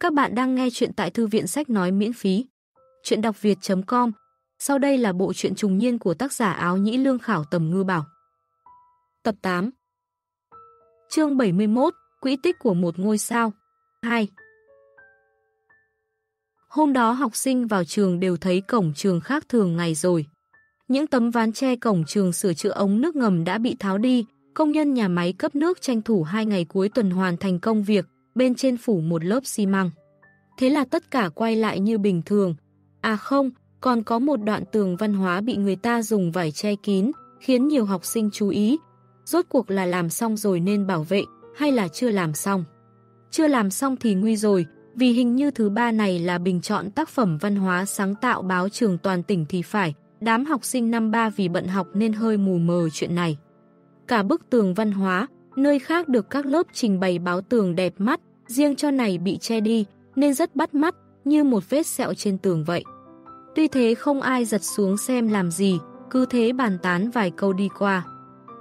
Các bạn đang nghe chuyện tại thư viện sách nói miễn phí. Chuyện đọc việt.com Sau đây là bộ truyện trùng niên của tác giả áo nhĩ lương khảo tầm ngư bảo. Tập 8 Chương 71 Quỹ tích của một ngôi sao 2 Hôm đó học sinh vào trường đều thấy cổng trường khác thường ngày rồi. Những tấm ván tre cổng trường sửa chữa ống nước ngầm đã bị tháo đi, công nhân nhà máy cấp nước tranh thủ hai ngày cuối tuần hoàn thành công việc, bên trên phủ một lớp xi măng. Thế là tất cả quay lại như bình thường. À không, còn có một đoạn tường văn hóa bị người ta dùng vải che kín, khiến nhiều học sinh chú ý. Rốt cuộc là làm xong rồi nên bảo vệ, hay là chưa làm xong? Chưa làm xong thì nguy rồi, vì hình như thứ ba này là bình chọn tác phẩm văn hóa sáng tạo báo trường toàn tỉnh thì phải, đám học sinh năm ba vì bận học nên hơi mù mờ chuyện này. Cả bức tường văn hóa, nơi khác được các lớp trình bày báo tường đẹp mắt, riêng cho này bị che đi, nên rất bắt mắt, như một vết sẹo trên tường vậy. Tuy thế không ai giật xuống xem làm gì, cứ thế bàn tán vài câu đi qua.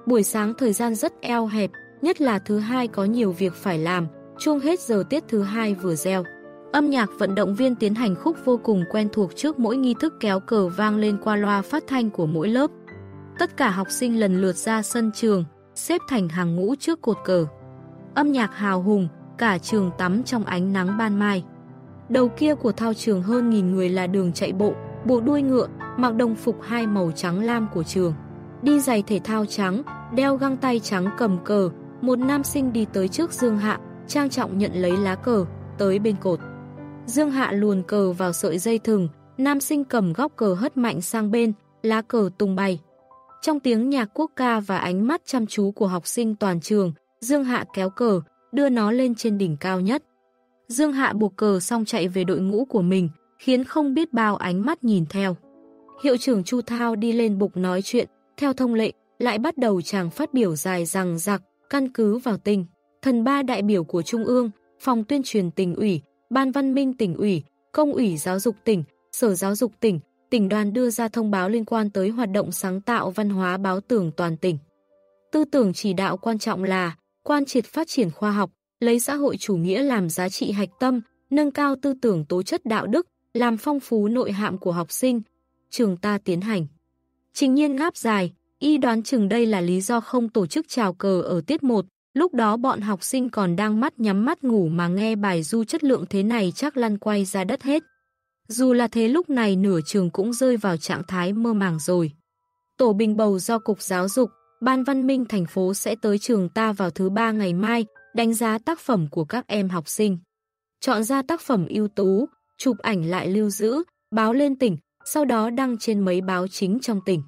Buổi sáng thời gian rất eo hẹp, nhất là thứ hai có nhiều việc phải làm, chuông hết giờ tiết thứ hai vừa gieo. Âm nhạc vận động viên tiến hành khúc vô cùng quen thuộc trước mỗi nghi thức kéo cờ vang lên qua loa phát thanh của mỗi lớp. Tất cả học sinh lần lượt ra sân trường, xếp thành hàng ngũ trước cột cờ. Âm nhạc hào hùng, cả trường tắm trong ánh nắng ban mai. Đầu kia của thao trường hơn nghìn người là đường chạy bộ, bộ đuôi ngựa, mặc đồng phục hai màu trắng lam của trường. Đi giày thể thao trắng, đeo găng tay trắng cầm cờ, một nam sinh đi tới trước Dương Hạ, trang trọng nhận lấy lá cờ, tới bên cột. Dương Hạ luồn cờ vào sợi dây thừng, nam sinh cầm góc cờ hất mạnh sang bên, lá cờ tung bay. Trong tiếng nhạc quốc ca và ánh mắt chăm chú của học sinh toàn trường, Dương Hạ kéo cờ, đưa nó lên trên đỉnh cao nhất. Dương Hạ buộc cờ xong chạy về đội ngũ của mình, khiến không biết bao ánh mắt nhìn theo. Hiệu trưởng Chu Thao đi lên bục nói chuyện, theo thông lệ, lại bắt đầu chàng phát biểu dài rằng giặc, căn cứ vào tình. Thần ba đại biểu của Trung ương, phòng tuyên truyền tỉnh ủy, ban văn minh tỉnh ủy, công ủy giáo dục tỉnh, sở giáo dục tỉnh, tỉnh đoàn đưa ra thông báo liên quan tới hoạt động sáng tạo văn hóa báo tưởng toàn tỉnh. Tư tưởng chỉ đạo quan trọng là quan triệt phát triển khoa học, lấy xã hội chủ nghĩa làm giá trị hạch tâm, nâng cao tư tưởng tố chất đạo đức, làm phong phú nội hạm của học sinh. Trường ta tiến hành. Trình nhiên ngáp dài, y đoán chừng đây là lý do không tổ chức trào cờ ở tiết 1, lúc đó bọn học sinh còn đang mắt nhắm mắt ngủ mà nghe bài du chất lượng thế này chắc lăn quay ra đất hết. Dù là thế lúc này nửa trường cũng rơi vào trạng thái mơ màng rồi. Tổ bình bầu do Cục Giáo dục, Ban Văn Minh thành phố sẽ tới trường ta vào thứ ba ngày mai, đánh giá tác phẩm của các em học sinh. Chọn ra tác phẩm ưu tú, chụp ảnh lại lưu giữ, báo lên tỉnh, sau đó đăng trên mấy báo chính trong tỉnh.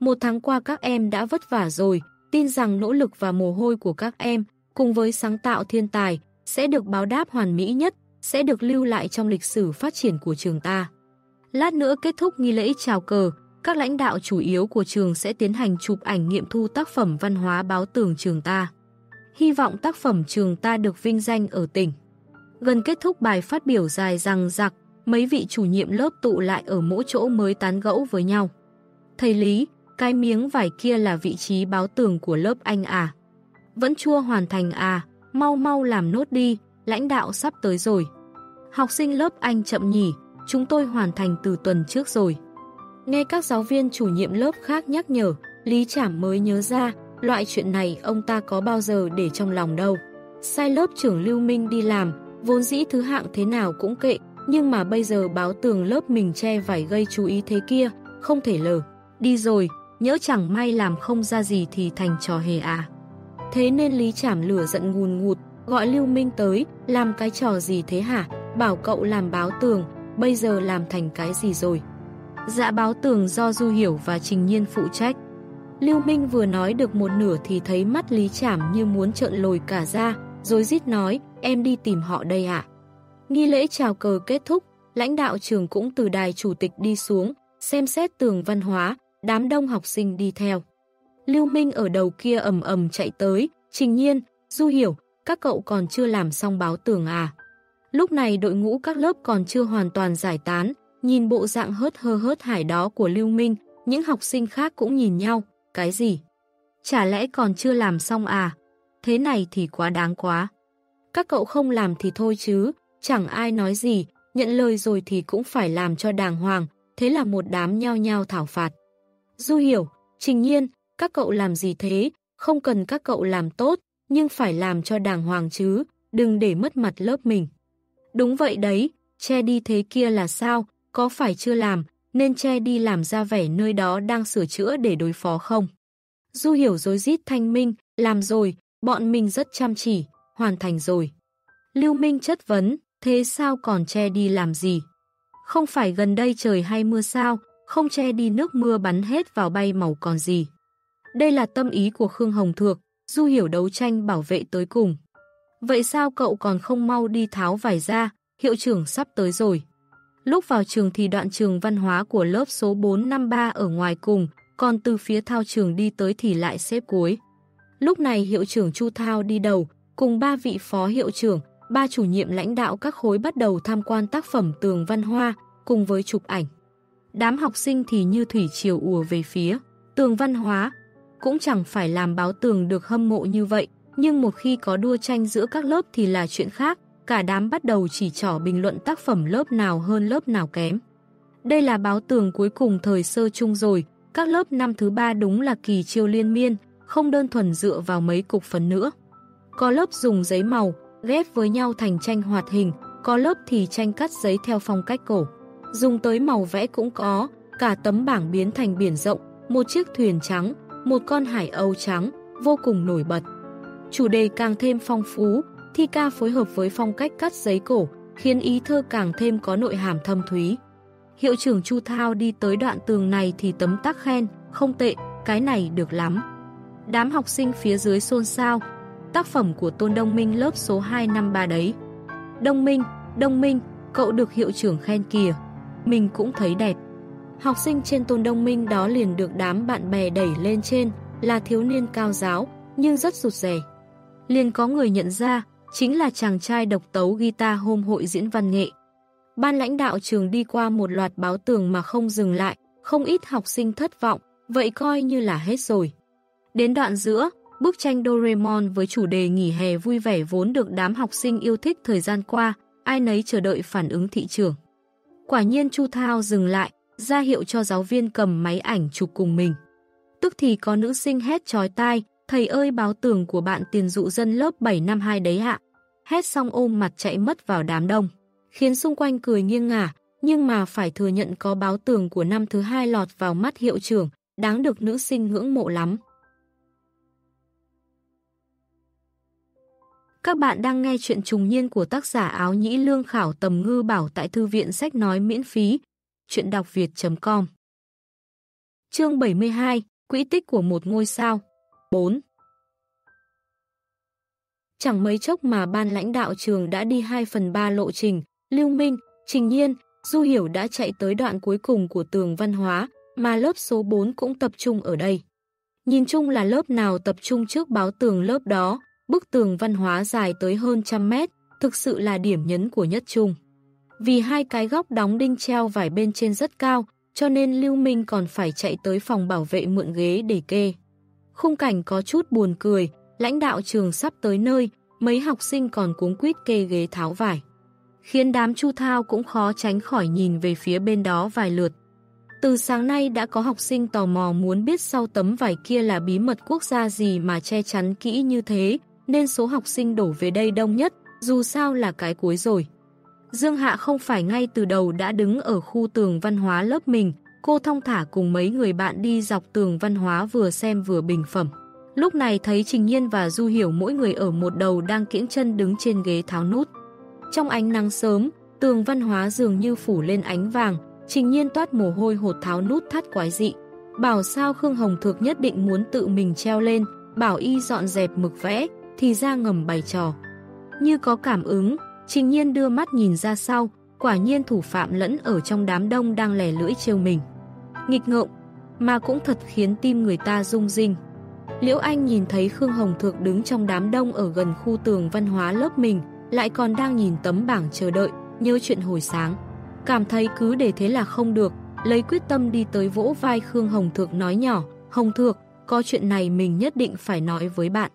Một tháng qua các em đã vất vả rồi, tin rằng nỗ lực và mồ hôi của các em, cùng với sáng tạo thiên tài, sẽ được báo đáp hoàn mỹ nhất, sẽ được lưu lại trong lịch sử phát triển của trường ta. Lát nữa kết thúc nghi lễ chào cờ, các lãnh đạo chủ yếu của trường sẽ tiến hành chụp ảnh nghiệm thu tác phẩm văn hóa báo tường trường ta. Hy vọng tác phẩm trường ta được vinh danh ở tỉnh. Gần kết thúc bài phát biểu dài rằng giặc, mấy vị chủ nhiệm lớp tụ lại ở mỗi chỗ mới tán gẫu với nhau. Thầy Lý, cái miếng vải kia là vị trí báo tường của lớp anh à. Vẫn chưa hoàn thành à, mau mau làm nốt đi, lãnh đạo sắp tới rồi. Học sinh lớp anh chậm nhỉ, chúng tôi hoàn thành từ tuần trước rồi. Nghe các giáo viên chủ nhiệm lớp khác nhắc nhở, Lý Trảm mới nhớ ra, loại chuyện này ông ta có bao giờ để trong lòng đâu. Sai lớp trưởng Lưu Minh đi làm, vốn dĩ thứ hạng thế nào cũng kệ, nhưng mà bây giờ báo tường lớp mình che vải gây chú ý thế kia, không thể lờ. Đi rồi, nhỡ chẳng may làm không ra gì thì thành trò hề à. Thế nên Lý Trảm lửa giận ngùn ngụt, gọi Lưu Minh tới, làm cái trò gì thế hả? Bảo cậu làm báo tường, bây giờ làm thành cái gì rồi? Dạ báo tường do Du Hiểu và Trình Nhiên phụ trách. Lưu Minh vừa nói được một nửa thì thấy mắt Lý Trảm như muốn trợn lồi cả ra, rồi rít nói, em đi tìm họ đây ạ. Nghi lễ chào cờ kết thúc, lãnh đạo trường cũng từ đài chủ tịch đi xuống, xem xét tường văn hóa, đám đông học sinh đi theo. Lưu Minh ở đầu kia ầm ầm chạy tới, Trình Nhiên, Du Hiểu, các cậu còn chưa làm xong báo tường à. Lúc này đội ngũ các lớp còn chưa hoàn toàn giải tán, nhìn bộ dạng hớt hơ hớt hải đó của Lưu Minh, những học sinh khác cũng nhìn nhau, cái gì? Chả lẽ còn chưa làm xong à? Thế này thì quá đáng quá. Các cậu không làm thì thôi chứ, chẳng ai nói gì, nhận lời rồi thì cũng phải làm cho đàng hoàng, thế là một đám nhao nhao thảo phạt. Du hiểu, trình nhiên, các cậu làm gì thế, không cần các cậu làm tốt, nhưng phải làm cho đàng hoàng chứ, đừng để mất mặt lớp mình. Đúng vậy đấy, che đi thế kia là sao, có phải chưa làm, nên che đi làm ra vẻ nơi đó đang sửa chữa để đối phó không? Du hiểu dối rít thanh minh, làm rồi, bọn mình rất chăm chỉ, hoàn thành rồi. Lưu Minh chất vấn, thế sao còn che đi làm gì? Không phải gần đây trời hay mưa sao, không che đi nước mưa bắn hết vào bay màu còn gì. Đây là tâm ý của Khương Hồng Thược, Du hiểu đấu tranh bảo vệ tới cùng. Vậy sao cậu còn không mau đi tháo vải ra, hiệu trưởng sắp tới rồi. Lúc vào trường thì đoạn trường văn hóa của lớp số 453 ở ngoài cùng, còn từ phía thao trường đi tới thì lại xếp cuối. Lúc này hiệu trưởng Chu Thao đi đầu, cùng ba vị phó hiệu trưởng, ba chủ nhiệm lãnh đạo các khối bắt đầu tham quan tác phẩm tường văn hoa, cùng với chụp ảnh. Đám học sinh thì như thủy triều ùa về phía, tường văn hóa. Cũng chẳng phải làm báo tường được hâm mộ như vậy, nhưng một khi có đua tranh giữa các lớp thì là chuyện khác, cả đám bắt đầu chỉ trỏ bình luận tác phẩm lớp nào hơn lớp nào kém. Đây là báo tường cuối cùng thời sơ chung rồi, các lớp năm thứ ba đúng là kỳ chiêu liên miên, không đơn thuần dựa vào mấy cục phấn nữa. Có lớp dùng giấy màu, ghép với nhau thành tranh hoạt hình, có lớp thì tranh cắt giấy theo phong cách cổ. Dùng tới màu vẽ cũng có, cả tấm bảng biến thành biển rộng, một chiếc thuyền trắng, một con hải âu trắng, vô cùng nổi bật. Chủ đề càng thêm phong phú, thi ca phối hợp với phong cách cắt giấy cổ, khiến ý thơ càng thêm có nội hàm thâm thúy. Hiệu trưởng Chu Thao đi tới đoạn tường này thì tấm tắc khen, không tệ, cái này được lắm. Đám học sinh phía dưới xôn xao, tác phẩm của Tôn Đông Minh lớp số 253 đấy. Đông Minh, Đông Minh, cậu được hiệu trưởng khen kìa, mình cũng thấy đẹp. Học sinh trên Tôn Đông Minh đó liền được đám bạn bè đẩy lên trên, là thiếu niên cao giáo, nhưng rất rụt rè. Liền có người nhận ra, chính là chàng trai độc tấu guitar hôm hội diễn văn nghệ. Ban lãnh đạo trường đi qua một loạt báo tường mà không dừng lại, không ít học sinh thất vọng, vậy coi như là hết rồi. Đến đoạn giữa, bức tranh Doraemon với chủ đề nghỉ hè vui vẻ vốn được đám học sinh yêu thích thời gian qua, ai nấy chờ đợi phản ứng thị trường. Quả nhiên Chu Thao dừng lại, ra hiệu cho giáo viên cầm máy ảnh chụp cùng mình. Tức thì có nữ sinh hét trói tai, thầy ơi báo tường của bạn tiền dụ dân lớp 752 đấy ạ. Hét xong ôm mặt chạy mất vào đám đông, khiến xung quanh cười nghiêng ngả, nhưng mà phải thừa nhận có báo tường của năm thứ hai lọt vào mắt hiệu trưởng, đáng được nữ sinh ngưỡng mộ lắm. Các bạn đang nghe chuyện trùng niên của tác giả áo nhĩ lương khảo tầm ngư bảo tại thư viện sách nói miễn phí. Chuyện đọc việt.com Chương 72 Quỹ tích của một ngôi sao 4. Chẳng mấy chốc mà ban lãnh đạo trường đã đi 2 phần 3 lộ trình, Lưu Minh, Trình Nhiên, Du Hiểu đã chạy tới đoạn cuối cùng của tường văn hóa, mà lớp số 4 cũng tập trung ở đây. Nhìn chung là lớp nào tập trung trước báo tường lớp đó, bức tường văn hóa dài tới hơn trăm mét, thực sự là điểm nhấn của nhất trung. Vì hai cái góc đóng đinh treo vải bên trên rất cao, cho nên Lưu Minh còn phải chạy tới phòng bảo vệ mượn ghế để kê. Khung cảnh có chút buồn cười, lãnh đạo trường sắp tới nơi, mấy học sinh còn cuống quýt kê ghế tháo vải. Khiến đám chu thao cũng khó tránh khỏi nhìn về phía bên đó vài lượt. Từ sáng nay đã có học sinh tò mò muốn biết sau tấm vải kia là bí mật quốc gia gì mà che chắn kỹ như thế, nên số học sinh đổ về đây đông nhất, dù sao là cái cuối rồi. Dương Hạ không phải ngay từ đầu đã đứng ở khu tường văn hóa lớp mình, cô thông thả cùng mấy người bạn đi dọc tường văn hóa vừa xem vừa bình phẩm. Lúc này thấy Trình Nhiên và Du Hiểu mỗi người ở một đầu đang kiễng chân đứng trên ghế tháo nút. Trong ánh nắng sớm, tường văn hóa dường như phủ lên ánh vàng, Trình Nhiên toát mồ hôi hột tháo nút thắt quái dị. Bảo sao Khương Hồng Thược nhất định muốn tự mình treo lên, bảo y dọn dẹp mực vẽ, thì ra ngầm bày trò. Như có cảm ứng, Trình Nhiên đưa mắt nhìn ra sau, quả nhiên thủ phạm lẫn ở trong đám đông đang lẻ lưỡi trêu mình. Nghịch ngợm, mà cũng thật khiến tim người ta rung rinh. Liễu Anh nhìn thấy Khương Hồng Thược đứng trong đám đông ở gần khu tường văn hóa lớp mình, lại còn đang nhìn tấm bảng chờ đợi, nhớ chuyện hồi sáng. Cảm thấy cứ để thế là không được, lấy quyết tâm đi tới vỗ vai Khương Hồng Thược nói nhỏ, Hồng Thược, có chuyện này mình nhất định phải nói với bạn.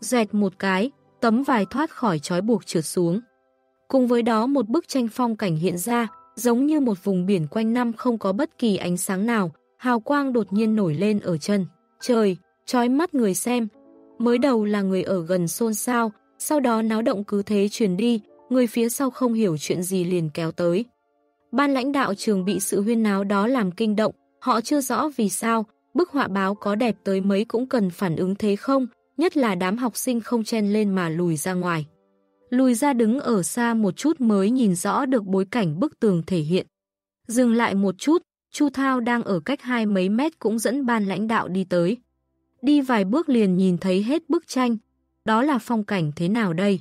Dẹt một cái, tấm vải thoát khỏi trói buộc trượt xuống. Cùng với đó một bức tranh phong cảnh hiện ra, giống như một vùng biển quanh năm không có bất kỳ ánh sáng nào, hào quang đột nhiên nổi lên ở chân. Trời, trói mắt người xem. Mới đầu là người ở gần xôn xao, sau đó náo động cứ thế truyền đi, người phía sau không hiểu chuyện gì liền kéo tới. Ban lãnh đạo trường bị sự huyên náo đó làm kinh động, họ chưa rõ vì sao, bức họa báo có đẹp tới mấy cũng cần phản ứng thế không, nhất là đám học sinh không chen lên mà lùi ra ngoài. Lùi ra đứng ở xa một chút mới nhìn rõ được bối cảnh bức tường thể hiện. Dừng lại một chút, Chu Thao đang ở cách hai mấy mét cũng dẫn ban lãnh đạo đi tới. Đi vài bước liền nhìn thấy hết bức tranh. Đó là phong cảnh thế nào đây?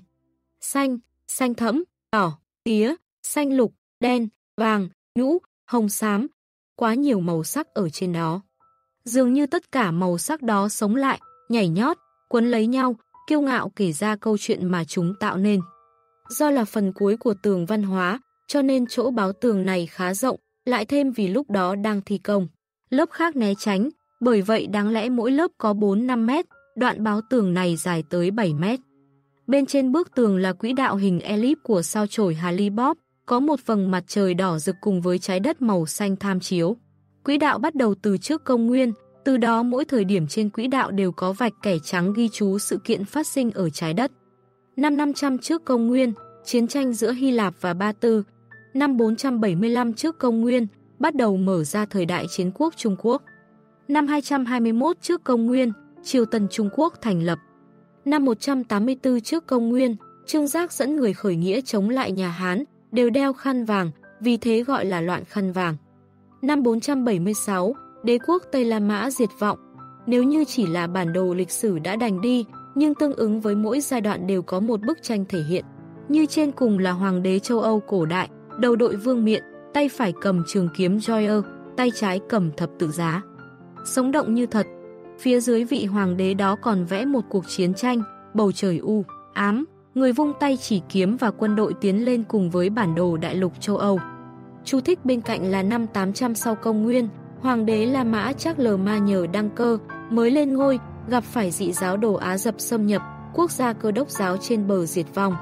Xanh, xanh thẫm, đỏ, tía, xanh lục, đen, vàng, nhũ, hồng xám. Quá nhiều màu sắc ở trên đó. Dường như tất cả màu sắc đó sống lại, nhảy nhót, quấn lấy nhau, kiêu ngạo kể ra câu chuyện mà chúng tạo nên. Do là phần cuối của tường văn hóa, cho nên chỗ báo tường này khá rộng, lại thêm vì lúc đó đang thi công. Lớp khác né tránh, bởi vậy đáng lẽ mỗi lớp có 4-5 mét, đoạn báo tường này dài tới 7 mét. Bên trên bức tường là quỹ đạo hình elip của sao chổi Halley Bob, có một vầng mặt trời đỏ rực cùng với trái đất màu xanh tham chiếu. Quỹ đạo bắt đầu từ trước công nguyên, từ đó mỗi thời điểm trên quỹ đạo đều có vạch kẻ trắng ghi chú sự kiện phát sinh ở trái đất. Năm 500 trước công nguyên, chiến tranh giữa Hy Lạp và Ba Tư. Năm 475 trước công nguyên, bắt đầu mở ra thời đại chiến quốc Trung Quốc. Năm 221 trước công nguyên, Triều Tần Trung Quốc thành lập. Năm 184 trước công nguyên, Trương Giác dẫn người khởi nghĩa chống lại nhà Hán, đều đeo khăn vàng, vì thế gọi là loạn khăn vàng. Năm 476, đế quốc Tây La Mã diệt vọng. Nếu như chỉ là bản đồ lịch sử đã đành đi, nhưng tương ứng với mỗi giai đoạn đều có một bức tranh thể hiện. Như trên cùng là hoàng đế châu Âu cổ đại, đầu đội vương miện, tay phải cầm trường kiếm Joyer, tay trái cầm thập tự giá. Sống động như thật, phía dưới vị hoàng đế đó còn vẽ một cuộc chiến tranh, bầu trời u, ám, người vung tay chỉ kiếm và quân đội tiến lên cùng với bản đồ đại lục châu Âu. Chú thích bên cạnh là năm 800 sau công nguyên, Hoàng đế La Mã chắc lờ ma nhờ đăng cơ, mới lên ngôi, gặp phải dị giáo đồ Á dập xâm nhập, quốc gia cơ đốc giáo trên bờ diệt vong.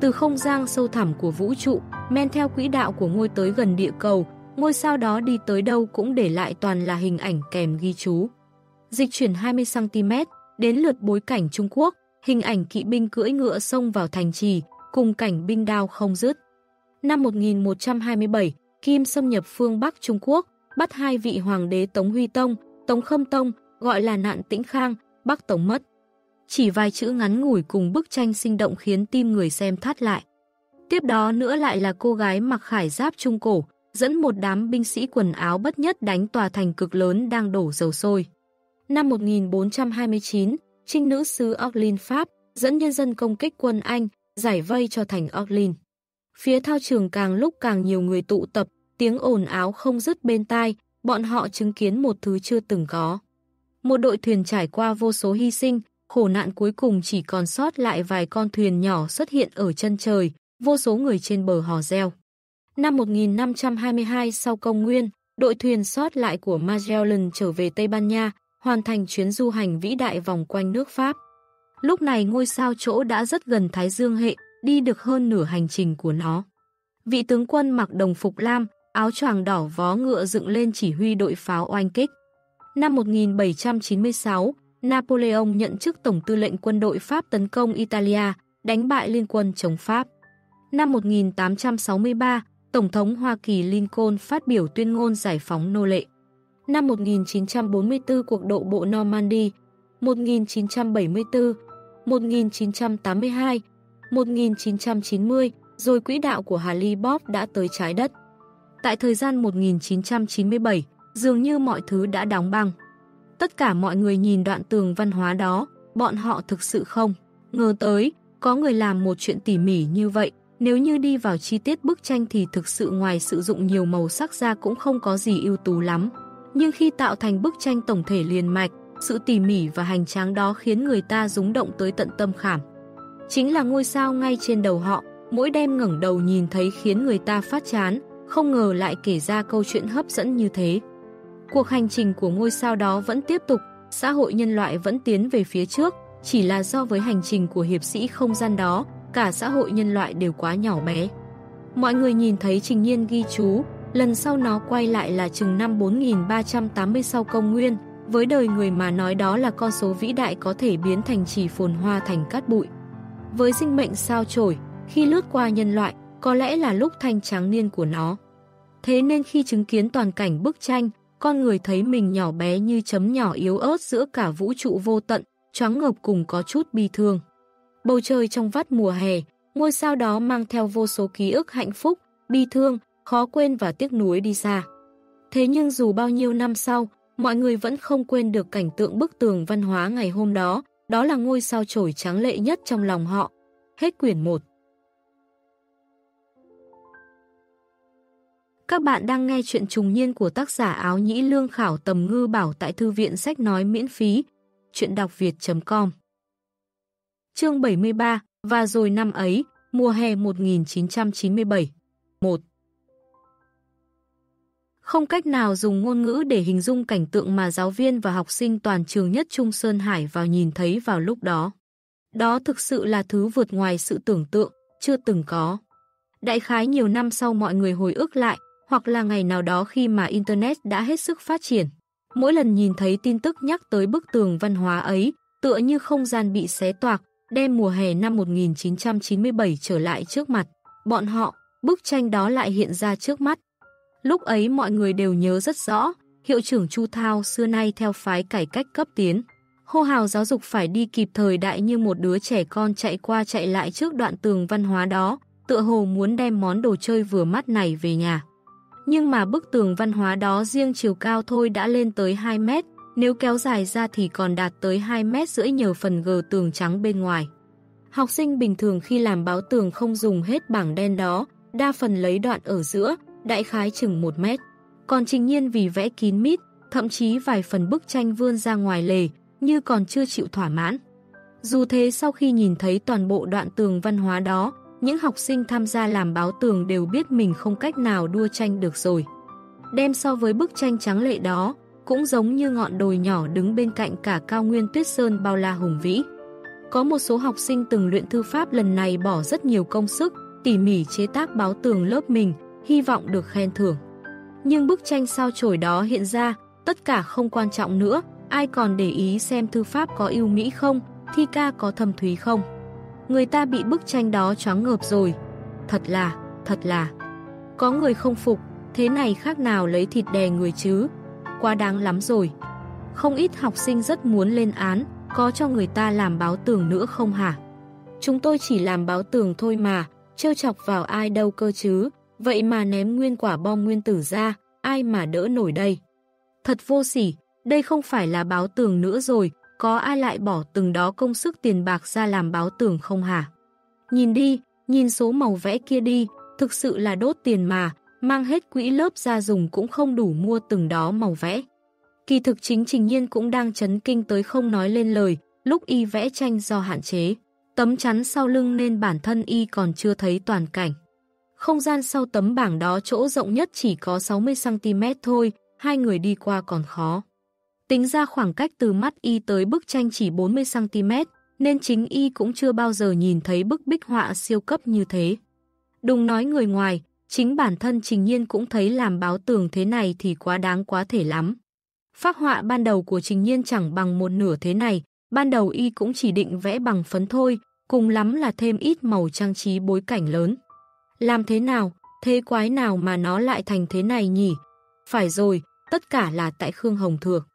Từ không gian sâu thẳm của vũ trụ, men theo quỹ đạo của ngôi tới gần địa cầu, ngôi sao đó đi tới đâu cũng để lại toàn là hình ảnh kèm ghi chú. Dịch chuyển 20cm, đến lượt bối cảnh Trung Quốc, hình ảnh kỵ binh cưỡi ngựa xông vào thành trì, cùng cảnh binh đao không dứt. Năm 1127, Kim xâm nhập phương Bắc Trung Quốc, bắt hai vị hoàng đế Tống Huy Tông, Tống Khâm Tông, gọi là nạn tĩnh khang, Bắc Tống mất. Chỉ vài chữ ngắn ngủi cùng bức tranh sinh động khiến tim người xem thắt lại. Tiếp đó nữa lại là cô gái mặc khải giáp trung cổ, dẫn một đám binh sĩ quần áo bất nhất đánh tòa thành cực lớn đang đổ dầu sôi. Năm 1429, trinh nữ sứ Orlin Pháp dẫn nhân dân công kích quân Anh, giải vây cho thành Orlin. Phía thao trường càng lúc càng nhiều người tụ tập, tiếng ồn áo không dứt bên tai, bọn họ chứng kiến một thứ chưa từng có. Một đội thuyền trải qua vô số hy sinh, khổ nạn cuối cùng chỉ còn sót lại vài con thuyền nhỏ xuất hiện ở chân trời, vô số người trên bờ hò reo. Năm 1522 sau công nguyên, đội thuyền sót lại của Magellan trở về Tây Ban Nha, hoàn thành chuyến du hành vĩ đại vòng quanh nước Pháp. Lúc này ngôi sao chỗ đã rất gần Thái Dương hệ, đi được hơn nửa hành trình của nó. Vị tướng quân mặc đồng phục lam, áo choàng đỏ vó ngựa dựng lên chỉ huy đội pháo oanh kích. Năm 1796, Napoleon nhận chức Tổng tư lệnh quân đội Pháp tấn công Italia, đánh bại liên quân chống Pháp. Năm 1863, Tổng thống Hoa Kỳ Lincoln phát biểu tuyên ngôn giải phóng nô lệ. Năm 1944 cuộc độ bộ Normandy, 1974, 1982, 1990, rồi quỹ đạo của Harley Bob đã tới trái đất. Tại thời gian 1997, dường như mọi thứ đã đóng băng. Tất cả mọi người nhìn đoạn tường văn hóa đó, bọn họ thực sự không. Ngờ tới, có người làm một chuyện tỉ mỉ như vậy, nếu như đi vào chi tiết bức tranh thì thực sự ngoài sử dụng nhiều màu sắc ra cũng không có gì ưu tú lắm. Nhưng khi tạo thành bức tranh tổng thể liền mạch, sự tỉ mỉ và hành tráng đó khiến người ta rúng động tới tận tâm khảm. Chính là ngôi sao ngay trên đầu họ, mỗi đêm ngẩng đầu nhìn thấy khiến người ta phát chán, không ngờ lại kể ra câu chuyện hấp dẫn như thế. Cuộc hành trình của ngôi sao đó vẫn tiếp tục, xã hội nhân loại vẫn tiến về phía trước, chỉ là do với hành trình của hiệp sĩ không gian đó, cả xã hội nhân loại đều quá nhỏ bé. Mọi người nhìn thấy Trình Nhiên ghi chú, lần sau nó quay lại là chừng năm 4380 sau công nguyên, với đời người mà nói đó là con số vĩ đại có thể biến thành chỉ phồn hoa thành cát bụi. Với sinh mệnh sao trổi, khi lướt qua nhân loại, có lẽ là lúc thanh tráng niên của nó. Thế nên khi chứng kiến toàn cảnh bức tranh, con người thấy mình nhỏ bé như chấm nhỏ yếu ớt giữa cả vũ trụ vô tận, choáng ngợp cùng có chút bi thương. Bầu trời trong vắt mùa hè, ngôi sao đó mang theo vô số ký ức hạnh phúc, bi thương, khó quên và tiếc nuối đi xa. Thế nhưng dù bao nhiêu năm sau, mọi người vẫn không quên được cảnh tượng bức tường văn hóa ngày hôm đó, đó là ngôi sao trổi trắng lệ nhất trong lòng họ. Hết quyển 1 Các bạn đang nghe chuyện trùng niên của tác giả áo nhĩ lương khảo tầm ngư bảo tại thư viện sách nói miễn phí. Chuyện đọc việt.com Chương 73 Và rồi năm ấy, mùa hè 1997 1 Không cách nào dùng ngôn ngữ để hình dung cảnh tượng mà giáo viên và học sinh toàn trường nhất Trung Sơn Hải vào nhìn thấy vào lúc đó. Đó thực sự là thứ vượt ngoài sự tưởng tượng, chưa từng có. Đại khái nhiều năm sau mọi người hồi ức lại, hoặc là ngày nào đó khi mà Internet đã hết sức phát triển. Mỗi lần nhìn thấy tin tức nhắc tới bức tường văn hóa ấy, tựa như không gian bị xé toạc, đem mùa hè năm 1997 trở lại trước mặt. Bọn họ, bức tranh đó lại hiện ra trước mắt. Lúc ấy mọi người đều nhớ rất rõ, hiệu trưởng Chu Thao xưa nay theo phái cải cách cấp tiến. Hô hào giáo dục phải đi kịp thời đại như một đứa trẻ con chạy qua chạy lại trước đoạn tường văn hóa đó, tựa hồ muốn đem món đồ chơi vừa mắt này về nhà nhưng mà bức tường văn hóa đó riêng chiều cao thôi đã lên tới 2 mét, nếu kéo dài ra thì còn đạt tới 2 mét rưỡi nhờ phần gờ tường trắng bên ngoài. Học sinh bình thường khi làm báo tường không dùng hết bảng đen đó, đa phần lấy đoạn ở giữa, đại khái chừng 1 mét. Còn trình nhiên vì vẽ kín mít, thậm chí vài phần bức tranh vươn ra ngoài lề, như còn chưa chịu thỏa mãn. Dù thế sau khi nhìn thấy toàn bộ đoạn tường văn hóa đó, những học sinh tham gia làm báo tường đều biết mình không cách nào đua tranh được rồi. Đem so với bức tranh trắng lệ đó, cũng giống như ngọn đồi nhỏ đứng bên cạnh cả cao nguyên tuyết sơn bao la hùng vĩ. Có một số học sinh từng luyện thư pháp lần này bỏ rất nhiều công sức, tỉ mỉ chế tác báo tường lớp mình, hy vọng được khen thưởng. Nhưng bức tranh sao chổi đó hiện ra, tất cả không quan trọng nữa, ai còn để ý xem thư pháp có yêu mỹ không, thi ca có thâm thúy không. Người ta bị bức tranh đó choáng ngợp rồi. Thật là, thật là. Có người không phục, thế này khác nào lấy thịt đè người chứ. Quá đáng lắm rồi. Không ít học sinh rất muốn lên án, có cho người ta làm báo tường nữa không hả? Chúng tôi chỉ làm báo tường thôi mà, trêu chọc vào ai đâu cơ chứ. Vậy mà ném nguyên quả bom nguyên tử ra, ai mà đỡ nổi đây? Thật vô sỉ, đây không phải là báo tường nữa rồi, có ai lại bỏ từng đó công sức tiền bạc ra làm báo tường không hả? Nhìn đi, nhìn số màu vẽ kia đi, thực sự là đốt tiền mà, mang hết quỹ lớp ra dùng cũng không đủ mua từng đó màu vẽ. Kỳ thực chính Trình Nhiên cũng đang chấn kinh tới không nói lên lời, lúc y vẽ tranh do hạn chế. Tấm chắn sau lưng nên bản thân y còn chưa thấy toàn cảnh. Không gian sau tấm bảng đó chỗ rộng nhất chỉ có 60cm thôi, hai người đi qua còn khó. Tính ra khoảng cách từ mắt y tới bức tranh chỉ 40cm, nên chính y cũng chưa bao giờ nhìn thấy bức bích họa siêu cấp như thế. Đừng nói người ngoài, chính bản thân Trình Nhiên cũng thấy làm báo tường thế này thì quá đáng quá thể lắm. Phác họa ban đầu của Trình Nhiên chẳng bằng một nửa thế này, ban đầu y cũng chỉ định vẽ bằng phấn thôi, cùng lắm là thêm ít màu trang trí bối cảnh lớn. Làm thế nào, thế quái nào mà nó lại thành thế này nhỉ? Phải rồi, tất cả là tại Khương Hồng Thược.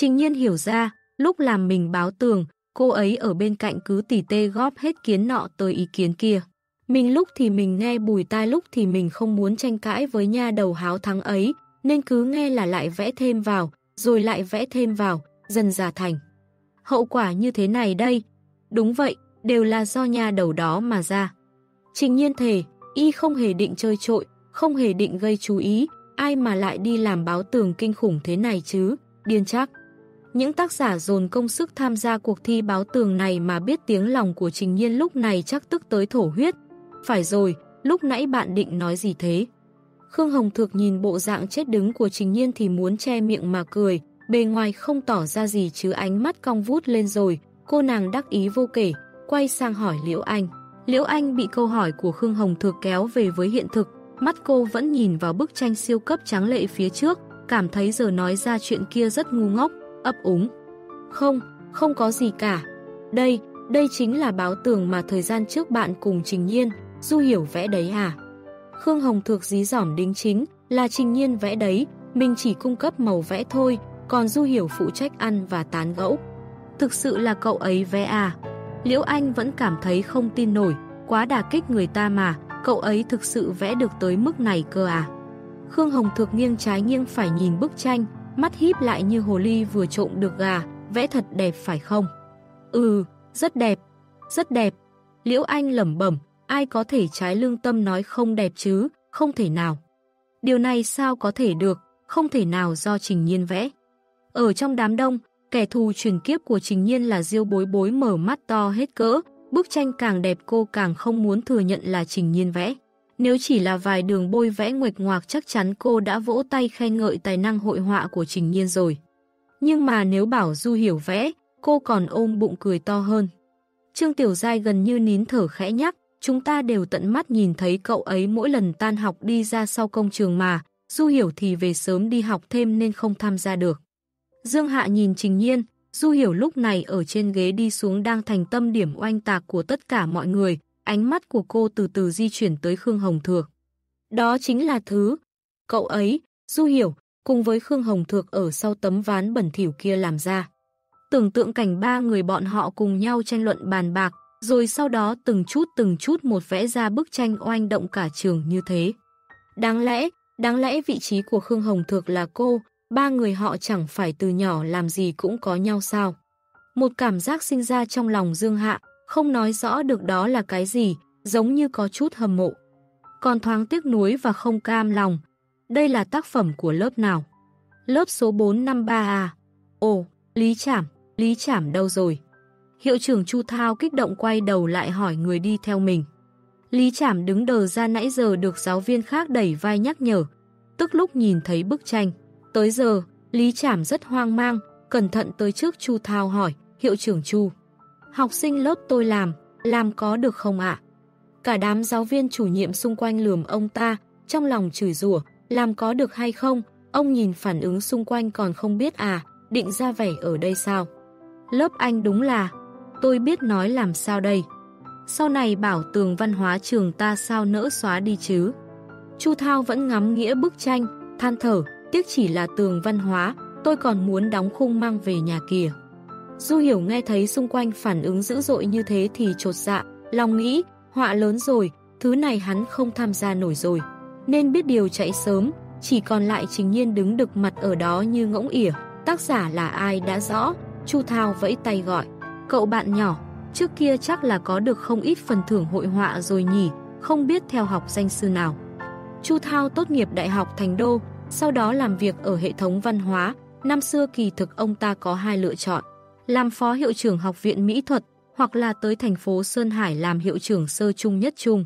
Trình nhiên hiểu ra, lúc làm mình báo tường, cô ấy ở bên cạnh cứ tỉ tê góp hết kiến nọ tới ý kiến kia. Mình lúc thì mình nghe bùi tai lúc thì mình không muốn tranh cãi với nha đầu háo thắng ấy, nên cứ nghe là lại vẽ thêm vào, rồi lại vẽ thêm vào, dần già thành. Hậu quả như thế này đây, đúng vậy, đều là do nha đầu đó mà ra. Trình nhiên thề, y không hề định chơi trội, không hề định gây chú ý, ai mà lại đi làm báo tường kinh khủng thế này chứ, điên chắc. Những tác giả dồn công sức tham gia cuộc thi báo tường này mà biết tiếng lòng của Trình Nhiên lúc này chắc tức tới thổ huyết. Phải rồi, lúc nãy bạn định nói gì thế? Khương Hồng Thược nhìn bộ dạng chết đứng của Trình Nhiên thì muốn che miệng mà cười, bề ngoài không tỏ ra gì chứ ánh mắt cong vút lên rồi, cô nàng đắc ý vô kể, quay sang hỏi Liễu Anh. Liễu Anh bị câu hỏi của Khương Hồng Thược kéo về với hiện thực, mắt cô vẫn nhìn vào bức tranh siêu cấp trắng lệ phía trước, cảm thấy giờ nói ra chuyện kia rất ngu ngốc, ấp úng. Không, không có gì cả. Đây, đây chính là báo tường mà thời gian trước bạn cùng Trình Nhiên, Du Hiểu vẽ đấy à? Khương Hồng Thược dí dỏm đính chính, là Trình Nhiên vẽ đấy, mình chỉ cung cấp màu vẽ thôi, còn Du Hiểu phụ trách ăn và tán gẫu. Thực sự là cậu ấy vẽ à? Liễu Anh vẫn cảm thấy không tin nổi, quá đà kích người ta mà, cậu ấy thực sự vẽ được tới mức này cơ à? Khương Hồng Thược nghiêng trái nghiêng phải nhìn bức tranh, mắt híp lại như hồ ly vừa trộm được gà, vẽ thật đẹp phải không? Ừ, rất đẹp, rất đẹp. Liễu Anh lẩm bẩm, ai có thể trái lương tâm nói không đẹp chứ, không thể nào. Điều này sao có thể được, không thể nào do Trình Nhiên vẽ. Ở trong đám đông, kẻ thù truyền kiếp của Trình Nhiên là Diêu Bối Bối mở mắt to hết cỡ, bức tranh càng đẹp cô càng không muốn thừa nhận là Trình Nhiên vẽ. Nếu chỉ là vài đường bôi vẽ nguệch ngoạc chắc chắn cô đã vỗ tay khen ngợi tài năng hội họa của Trình Nhiên rồi. Nhưng mà nếu bảo Du hiểu vẽ, cô còn ôm bụng cười to hơn. Trương Tiểu Giai gần như nín thở khẽ nhắc, chúng ta đều tận mắt nhìn thấy cậu ấy mỗi lần tan học đi ra sau công trường mà, Du Hiểu thì về sớm đi học thêm nên không tham gia được. Dương Hạ nhìn Trình Nhiên, Du Hiểu lúc này ở trên ghế đi xuống đang thành tâm điểm oanh tạc của tất cả mọi người, ánh mắt của cô từ từ di chuyển tới Khương Hồng Thược. Đó chính là thứ, cậu ấy, Du Hiểu, cùng với Khương Hồng Thược ở sau tấm ván bẩn thỉu kia làm ra. Tưởng tượng cảnh ba người bọn họ cùng nhau tranh luận bàn bạc, rồi sau đó từng chút từng chút một vẽ ra bức tranh oanh động cả trường như thế. Đáng lẽ, đáng lẽ vị trí của Khương Hồng Thược là cô, ba người họ chẳng phải từ nhỏ làm gì cũng có nhau sao. Một cảm giác sinh ra trong lòng Dương Hạ, không nói rõ được đó là cái gì, giống như có chút hâm mộ. Còn thoáng tiếc nuối và không cam lòng. Đây là tác phẩm của lớp nào? Lớp số 453 à? Ồ, Lý Trảm, Lý Trảm đâu rồi? Hiệu trưởng Chu Thao kích động quay đầu lại hỏi người đi theo mình. Lý Trảm đứng đờ ra nãy giờ được giáo viên khác đẩy vai nhắc nhở, tức lúc nhìn thấy bức tranh. Tới giờ, Lý Trảm rất hoang mang, cẩn thận tới trước Chu Thao hỏi, hiệu trưởng Chu. Học sinh lớp tôi làm, làm có được không ạ? Cả đám giáo viên chủ nhiệm xung quanh lườm ông ta, trong lòng chửi rủa làm có được hay không? Ông nhìn phản ứng xung quanh còn không biết à, định ra vẻ ở đây sao? Lớp anh đúng là, tôi biết nói làm sao đây. Sau này bảo tường văn hóa trường ta sao nỡ xóa đi chứ? Chu Thao vẫn ngắm nghĩa bức tranh, than thở, tiếc chỉ là tường văn hóa, tôi còn muốn đóng khung mang về nhà kìa. Du Hiểu nghe thấy xung quanh phản ứng dữ dội như thế thì trột dạ, lòng nghĩ, họa lớn rồi, thứ này hắn không tham gia nổi rồi. Nên biết điều chạy sớm, chỉ còn lại trình nhiên đứng đực mặt ở đó như ngỗng ỉa. Tác giả là ai đã rõ, Chu Thao vẫy tay gọi. Cậu bạn nhỏ, trước kia chắc là có được không ít phần thưởng hội họa rồi nhỉ, không biết theo học danh sư nào. Chu Thao tốt nghiệp Đại học Thành Đô, sau đó làm việc ở hệ thống văn hóa. Năm xưa kỳ thực ông ta có hai lựa chọn, làm phó hiệu trưởng học viện mỹ thuật hoặc là tới thành phố Sơn Hải làm hiệu trưởng sơ trung nhất trung.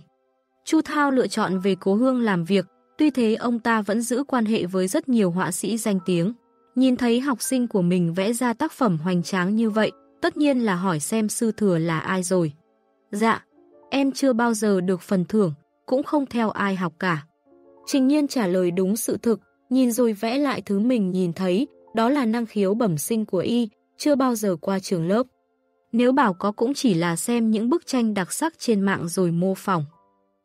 Chu Thao lựa chọn về cố hương làm việc, tuy thế ông ta vẫn giữ quan hệ với rất nhiều họa sĩ danh tiếng. Nhìn thấy học sinh của mình vẽ ra tác phẩm hoành tráng như vậy, tất nhiên là hỏi xem sư thừa là ai rồi. Dạ, em chưa bao giờ được phần thưởng, cũng không theo ai học cả. Trình nhiên trả lời đúng sự thực, nhìn rồi vẽ lại thứ mình nhìn thấy, đó là năng khiếu bẩm sinh của y, chưa bao giờ qua trường lớp. Nếu bảo có cũng chỉ là xem những bức tranh đặc sắc trên mạng rồi mô phỏng.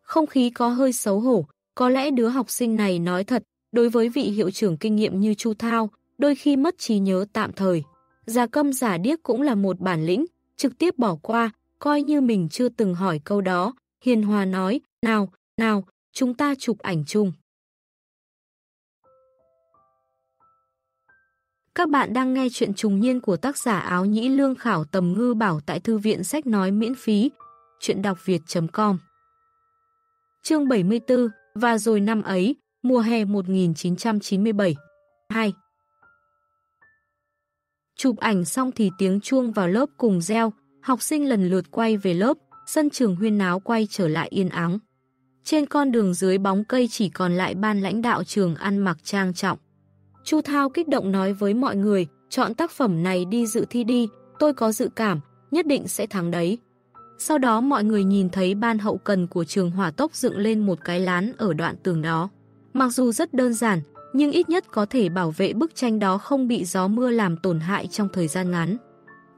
Không khí có hơi xấu hổ, có lẽ đứa học sinh này nói thật, đối với vị hiệu trưởng kinh nghiệm như Chu Thao, đôi khi mất trí nhớ tạm thời. Giả câm giả điếc cũng là một bản lĩnh, trực tiếp bỏ qua, coi như mình chưa từng hỏi câu đó. Hiền Hòa nói, nào, nào, chúng ta chụp ảnh chung. Các bạn đang nghe chuyện trùng niên của tác giả áo nhĩ lương khảo tầm ngư bảo tại thư viện sách nói miễn phí. Chuyện đọc việt.com Chương 74 Và rồi năm ấy, mùa hè 1997 2 Chụp ảnh xong thì tiếng chuông vào lớp cùng reo, học sinh lần lượt quay về lớp, sân trường huyên náo quay trở lại yên ắng. Trên con đường dưới bóng cây chỉ còn lại ban lãnh đạo trường ăn mặc trang trọng. Chu Thao kích động nói với mọi người, chọn tác phẩm này đi dự thi đi, tôi có dự cảm, nhất định sẽ thắng đấy. Sau đó mọi người nhìn thấy ban hậu cần của trường hỏa tốc dựng lên một cái lán ở đoạn tường đó. Mặc dù rất đơn giản, nhưng ít nhất có thể bảo vệ bức tranh đó không bị gió mưa làm tổn hại trong thời gian ngắn.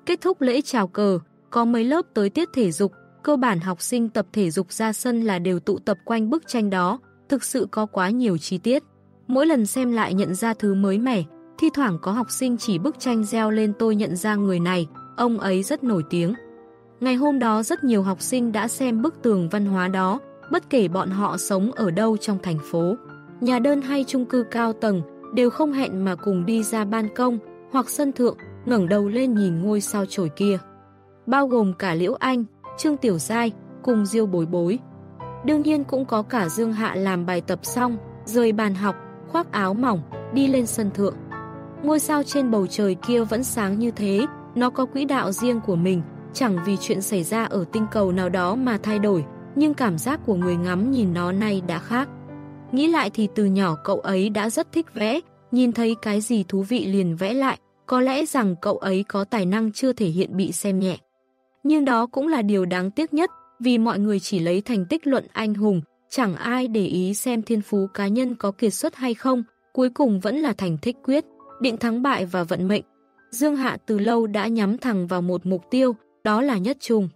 Kết thúc lễ chào cờ, có mấy lớp tới tiết thể dục, cơ bản học sinh tập thể dục ra sân là đều tụ tập quanh bức tranh đó, thực sự có quá nhiều chi tiết. Mỗi lần xem lại nhận ra thứ mới mẻ, thi thoảng có học sinh chỉ bức tranh gieo lên tôi nhận ra người này, ông ấy rất nổi tiếng. Ngày hôm đó rất nhiều học sinh đã xem bức tường văn hóa đó, bất kể bọn họ sống ở đâu trong thành phố. Nhà đơn hay chung cư cao tầng đều không hẹn mà cùng đi ra ban công hoặc sân thượng, ngẩng đầu lên nhìn ngôi sao trổi kia. Bao gồm cả Liễu Anh, Trương Tiểu Giai cùng Diêu Bối Bối. Đương nhiên cũng có cả Dương Hạ làm bài tập xong, rời bàn học, khoác áo mỏng, đi lên sân thượng. Ngôi sao trên bầu trời kia vẫn sáng như thế, nó có quỹ đạo riêng của mình, chẳng vì chuyện xảy ra ở tinh cầu nào đó mà thay đổi, nhưng cảm giác của người ngắm nhìn nó nay đã khác. Nghĩ lại thì từ nhỏ cậu ấy đã rất thích vẽ, nhìn thấy cái gì thú vị liền vẽ lại, có lẽ rằng cậu ấy có tài năng chưa thể hiện bị xem nhẹ. Nhưng đó cũng là điều đáng tiếc nhất, vì mọi người chỉ lấy thành tích luận anh hùng, chẳng ai để ý xem thiên phú cá nhân có kiệt xuất hay không, cuối cùng vẫn là thành thích quyết, định thắng bại và vận mệnh. Dương Hạ từ lâu đã nhắm thẳng vào một mục tiêu, đó là nhất trùng.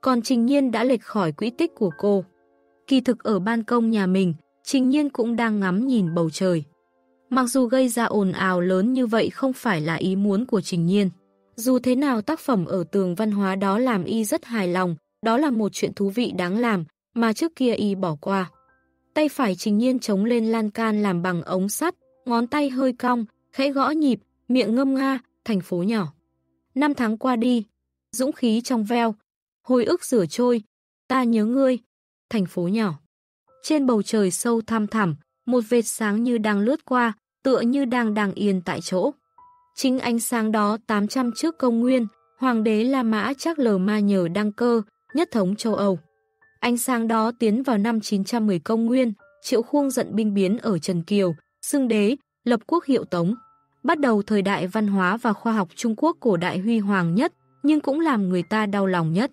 Còn Trình Nhiên đã lệch khỏi quỹ tích của cô. Kỳ thực ở ban công nhà mình, Trình Nhiên cũng đang ngắm nhìn bầu trời. Mặc dù gây ra ồn ào lớn như vậy không phải là ý muốn của Trình Nhiên. Dù thế nào tác phẩm ở tường văn hóa đó làm y rất hài lòng, đó là một chuyện thú vị đáng làm, mà trước kia y bỏ qua. Tay phải Trình Nhiên chống lên lan can làm bằng ống sắt, ngón tay hơi cong, khẽ gõ nhịp, miệng ngâm nga, thành phố nhỏ. Năm tháng qua đi, dũng khí trong veo, hồi ức rửa trôi, ta nhớ ngươi, thành phố nhỏ. Trên bầu trời sâu thăm thẳm, một vệt sáng như đang lướt qua, tựa như đang đang yên tại chỗ. Chính ánh sáng đó 800 trước công nguyên, hoàng đế La Mã chắc lờ ma nhờ đăng cơ, nhất thống châu Âu. Anh sáng đó tiến vào năm 910 công nguyên, triệu khuông giận binh biến ở Trần Kiều, xưng đế, lập quốc hiệu Tống. Bắt đầu thời đại văn hóa và khoa học Trung Quốc cổ đại huy hoàng nhất, nhưng cũng làm người ta đau lòng nhất.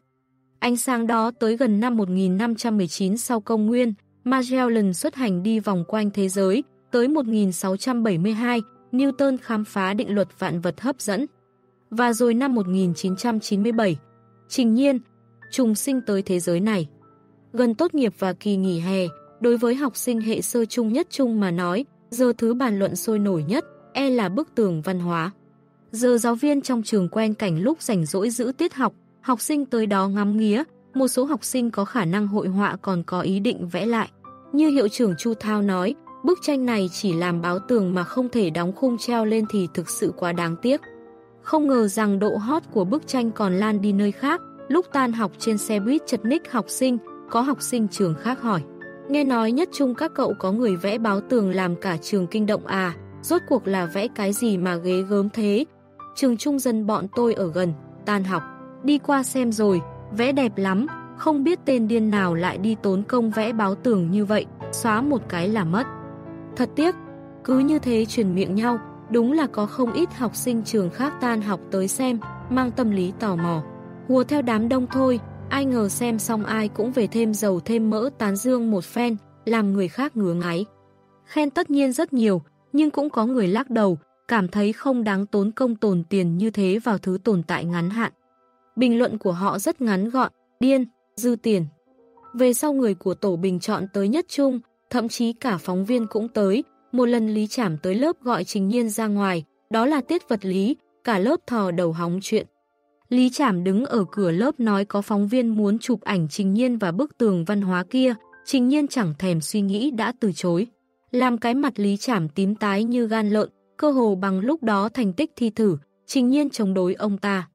Anh sáng đó tới gần năm 1519 sau công nguyên, Magellan xuất hành đi vòng quanh thế giới, tới 1672, Newton khám phá định luật vạn vật hấp dẫn. Và rồi năm 1997, Trình Nhiên, trùng sinh tới thế giới này. Gần tốt nghiệp và kỳ nghỉ hè, đối với học sinh hệ sơ trung nhất trung mà nói, giờ thứ bàn luận sôi nổi nhất, e là bức tường văn hóa. Giờ giáo viên trong trường quen cảnh lúc rảnh rỗi giữ tiết học, học sinh tới đó ngắm nghía, một số học sinh có khả năng hội họa còn có ý định vẽ lại. Như hiệu trưởng Chu Thao nói, bức tranh này chỉ làm báo tường mà không thể đóng khung treo lên thì thực sự quá đáng tiếc. Không ngờ rằng độ hot của bức tranh còn lan đi nơi khác, lúc tan học trên xe buýt chật ních học sinh, có học sinh trường khác hỏi. Nghe nói nhất chung các cậu có người vẽ báo tường làm cả trường kinh động à, rốt cuộc là vẽ cái gì mà ghế gớm thế. Trường trung dân bọn tôi ở gần, tan học, đi qua xem rồi, vẽ đẹp lắm, không biết tên điên nào lại đi tốn công vẽ báo tường như vậy, xóa một cái là mất. Thật tiếc, cứ như thế truyền miệng nhau, đúng là có không ít học sinh trường khác tan học tới xem, mang tâm lý tò mò. Hùa theo đám đông thôi, ai ngờ xem xong ai cũng về thêm dầu thêm mỡ tán dương một phen, làm người khác ngứa ngáy. Khen tất nhiên rất nhiều, nhưng cũng có người lắc đầu, cảm thấy không đáng tốn công tồn tiền như thế vào thứ tồn tại ngắn hạn. Bình luận của họ rất ngắn gọn, điên, dư tiền. Về sau người của tổ bình chọn tới nhất Chung, thậm chí cả phóng viên cũng tới, một lần Lý Trảm tới lớp gọi Trình Nhiên ra ngoài, đó là tiết vật lý, cả lớp thò đầu hóng chuyện. Lý Trảm đứng ở cửa lớp nói có phóng viên muốn chụp ảnh Trình Nhiên và bức tường văn hóa kia, Trình Nhiên chẳng thèm suy nghĩ đã từ chối. Làm cái mặt Lý Trảm tím tái như gan lợn, cơ hồ bằng lúc đó thành tích thi thử, Trình Nhiên chống đối ông ta.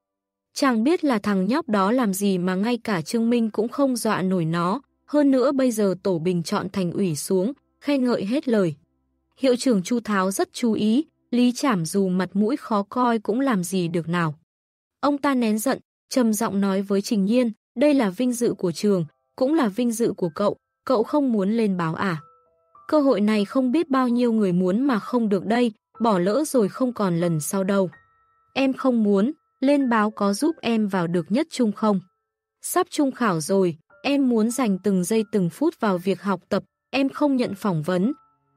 Chẳng biết là thằng nhóc đó làm gì mà ngay cả Trương Minh cũng không dọa nổi nó, hơn nữa bây giờ tổ bình chọn thành ủy xuống, khen ngợi hết lời. Hiệu trưởng Chu Tháo rất chú ý, Lý Trảm dù mặt mũi khó coi cũng làm gì được nào. Ông ta nén giận, trầm giọng nói với Trình Nhiên, đây là vinh dự của trường, cũng là vinh dự của cậu, cậu không muốn lên báo à. Cơ hội này không biết bao nhiêu người muốn mà không được đây, bỏ lỡ rồi không còn lần sau đâu. Em không muốn, lên báo có giúp em vào được nhất chung không? Sắp trung khảo rồi, em muốn dành từng giây từng phút vào việc học tập, em không nhận phỏng vấn.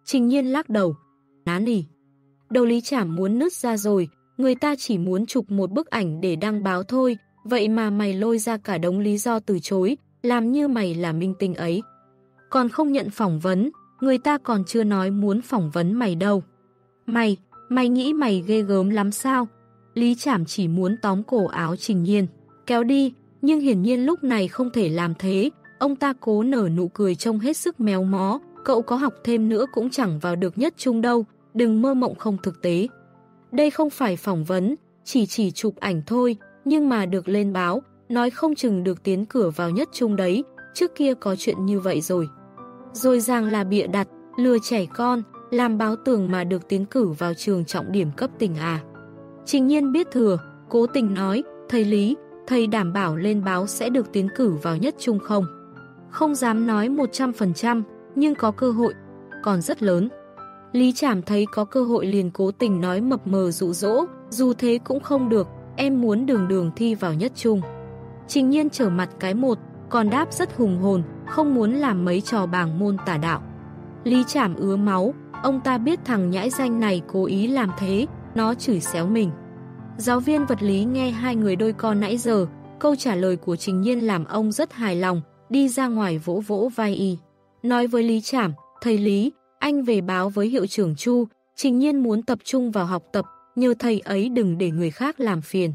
Trình nhiên lắc đầu. Ná nỉ. Đầu lý chảm muốn nứt ra rồi, người ta chỉ muốn chụp một bức ảnh để đăng báo thôi, vậy mà mày lôi ra cả đống lý do từ chối, làm như mày là minh tinh ấy. Còn không nhận phỏng vấn, người ta còn chưa nói muốn phỏng vấn mày đâu. Mày, mày nghĩ mày ghê gớm lắm sao? Lý Trảm chỉ muốn tóm cổ áo Trình Nhiên, kéo đi, nhưng hiển nhiên lúc này không thể làm thế. Ông ta cố nở nụ cười trông hết sức méo mó, cậu có học thêm nữa cũng chẳng vào được nhất chung đâu, đừng mơ mộng không thực tế. Đây không phải phỏng vấn, chỉ chỉ chụp ảnh thôi, nhưng mà được lên báo, nói không chừng được tiến cửa vào nhất chung đấy, trước kia có chuyện như vậy rồi. Rồi rằng là bịa đặt, lừa trẻ con, làm báo tường mà được tiến cử vào trường trọng điểm cấp tỉnh à. Trình nhiên biết thừa, cố tình nói, thầy Lý, thầy đảm bảo lên báo sẽ được tiến cử vào nhất trung không? Không dám nói 100%, nhưng có cơ hội, còn rất lớn. Lý Trảm thấy có cơ hội liền cố tình nói mập mờ dụ dỗ, dù thế cũng không được, em muốn đường đường thi vào nhất trung. Trình nhiên trở mặt cái một, còn đáp rất hùng hồn, không muốn làm mấy trò bảng môn tả đạo. Lý Trảm ứa máu, ông ta biết thằng nhãi danh này cố ý làm thế, nó chửi xéo mình. Giáo viên vật lý nghe hai người đôi con nãy giờ, câu trả lời của Trình Nhiên làm ông rất hài lòng, đi ra ngoài vỗ vỗ vai y. Nói với Lý Trảm, thầy Lý, anh về báo với hiệu trưởng Chu, Trình Nhiên muốn tập trung vào học tập, nhờ thầy ấy đừng để người khác làm phiền.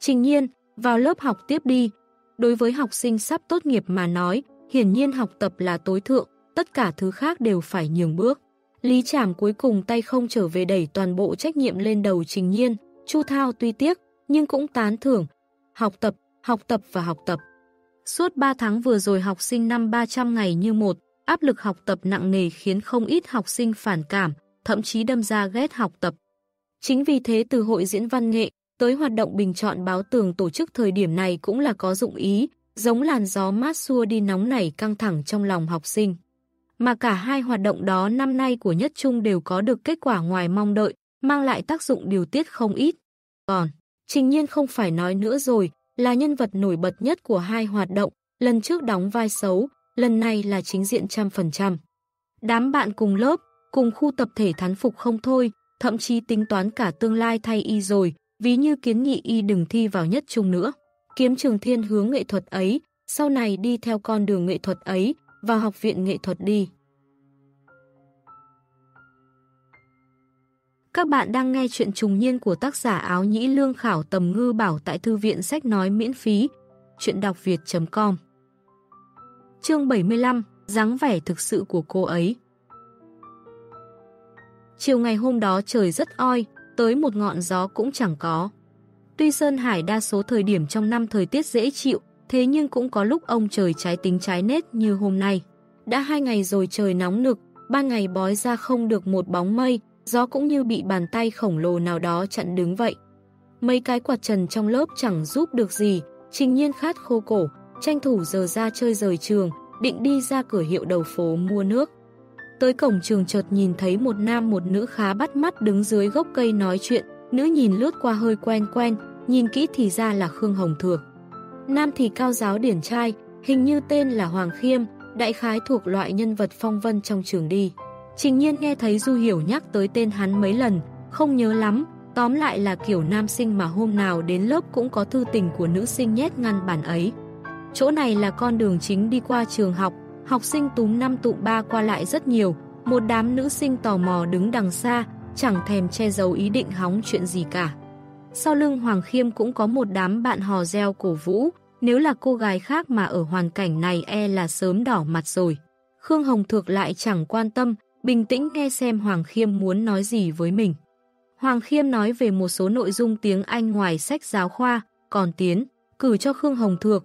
Trình Nhiên, vào lớp học tiếp đi. Đối với học sinh sắp tốt nghiệp mà nói, hiển nhiên học tập là tối thượng, tất cả thứ khác đều phải nhường bước. Lý Trảm cuối cùng tay không trở về đẩy toàn bộ trách nhiệm lên đầu Trình Nhiên, Chu Thao tuy tiếc, nhưng cũng tán thưởng. Học tập, học tập và học tập. Suốt 3 tháng vừa rồi học sinh năm 300 ngày như một, áp lực học tập nặng nề khiến không ít học sinh phản cảm, thậm chí đâm ra ghét học tập. Chính vì thế từ hội diễn văn nghệ tới hoạt động bình chọn báo tường tổ chức thời điểm này cũng là có dụng ý, giống làn gió mát xua đi nóng nảy căng thẳng trong lòng học sinh. Mà cả hai hoạt động đó năm nay của Nhất Trung đều có được kết quả ngoài mong đợi, mang lại tác dụng điều tiết không ít. Còn, Trình Nhiên không phải nói nữa rồi, là nhân vật nổi bật nhất của hai hoạt động, lần trước đóng vai xấu, lần này là chính diện trăm phần trăm. Đám bạn cùng lớp, cùng khu tập thể thán phục không thôi, thậm chí tính toán cả tương lai thay y rồi, ví như kiến nghị y đừng thi vào nhất trung nữa. Kiếm trường thiên hướng nghệ thuật ấy, sau này đi theo con đường nghệ thuật ấy, vào học viện nghệ thuật đi. Các bạn đang nghe chuyện trùng niên của tác giả áo nhĩ lương khảo tầm ngư bảo tại thư viện sách nói miễn phí. Chuyện đọc việt.com Chương 75 dáng vẻ thực sự của cô ấy Chiều ngày hôm đó trời rất oi, tới một ngọn gió cũng chẳng có. Tuy Sơn Hải đa số thời điểm trong năm thời tiết dễ chịu, thế nhưng cũng có lúc ông trời trái tính trái nết như hôm nay. Đã hai ngày rồi trời nóng nực, ba ngày bói ra không được một bóng mây, gió cũng như bị bàn tay khổng lồ nào đó chặn đứng vậy. Mấy cái quạt trần trong lớp chẳng giúp được gì, trình nhiên khát khô cổ, tranh thủ giờ ra chơi rời trường, định đi ra cửa hiệu đầu phố mua nước. Tới cổng trường chợt nhìn thấy một nam một nữ khá bắt mắt đứng dưới gốc cây nói chuyện, nữ nhìn lướt qua hơi quen quen, nhìn kỹ thì ra là Khương Hồng Thược. Nam thì cao giáo điển trai, hình như tên là Hoàng Khiêm, đại khái thuộc loại nhân vật phong vân trong trường đi. Trình nhiên nghe thấy Du Hiểu nhắc tới tên hắn mấy lần, không nhớ lắm, tóm lại là kiểu nam sinh mà hôm nào đến lớp cũng có thư tình của nữ sinh nhét ngăn bản ấy. Chỗ này là con đường chính đi qua trường học, học sinh túm năm tụ ba qua lại rất nhiều, một đám nữ sinh tò mò đứng đằng xa, chẳng thèm che giấu ý định hóng chuyện gì cả. Sau lưng Hoàng Khiêm cũng có một đám bạn hò reo cổ vũ, nếu là cô gái khác mà ở hoàn cảnh này e là sớm đỏ mặt rồi. Khương Hồng Thược lại chẳng quan tâm, bình tĩnh nghe xem Hoàng Khiêm muốn nói gì với mình. Hoàng Khiêm nói về một số nội dung tiếng Anh ngoài sách giáo khoa, còn Tiến, cử cho Khương Hồng Thược.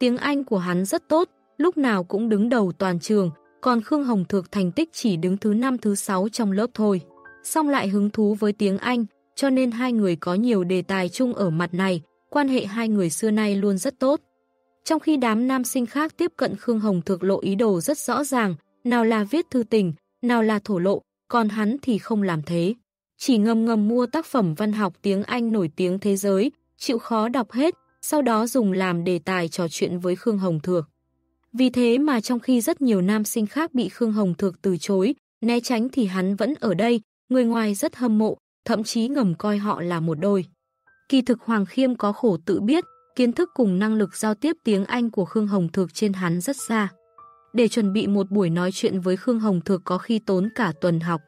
Tiếng Anh của hắn rất tốt, lúc nào cũng đứng đầu toàn trường, còn Khương Hồng Thược thành tích chỉ đứng thứ 5 thứ 6 trong lớp thôi. Xong lại hứng thú với tiếng Anh, cho nên hai người có nhiều đề tài chung ở mặt này, quan hệ hai người xưa nay luôn rất tốt. Trong khi đám nam sinh khác tiếp cận Khương Hồng Thược lộ ý đồ rất rõ ràng, nào là viết thư tình, nào là thổ lộ, còn hắn thì không làm thế. Chỉ ngầm ngầm mua tác phẩm văn học tiếng Anh nổi tiếng thế giới, chịu khó đọc hết, sau đó dùng làm đề tài trò chuyện với Khương Hồng Thược. Vì thế mà trong khi rất nhiều nam sinh khác bị Khương Hồng Thược từ chối, né tránh thì hắn vẫn ở đây, người ngoài rất hâm mộ, thậm chí ngầm coi họ là một đôi. Kỳ thực Hoàng Khiêm có khổ tự biết, kiến thức cùng năng lực giao tiếp tiếng Anh của Khương Hồng Thược trên hắn rất xa. Để chuẩn bị một buổi nói chuyện với Khương Hồng Thược có khi tốn cả tuần học.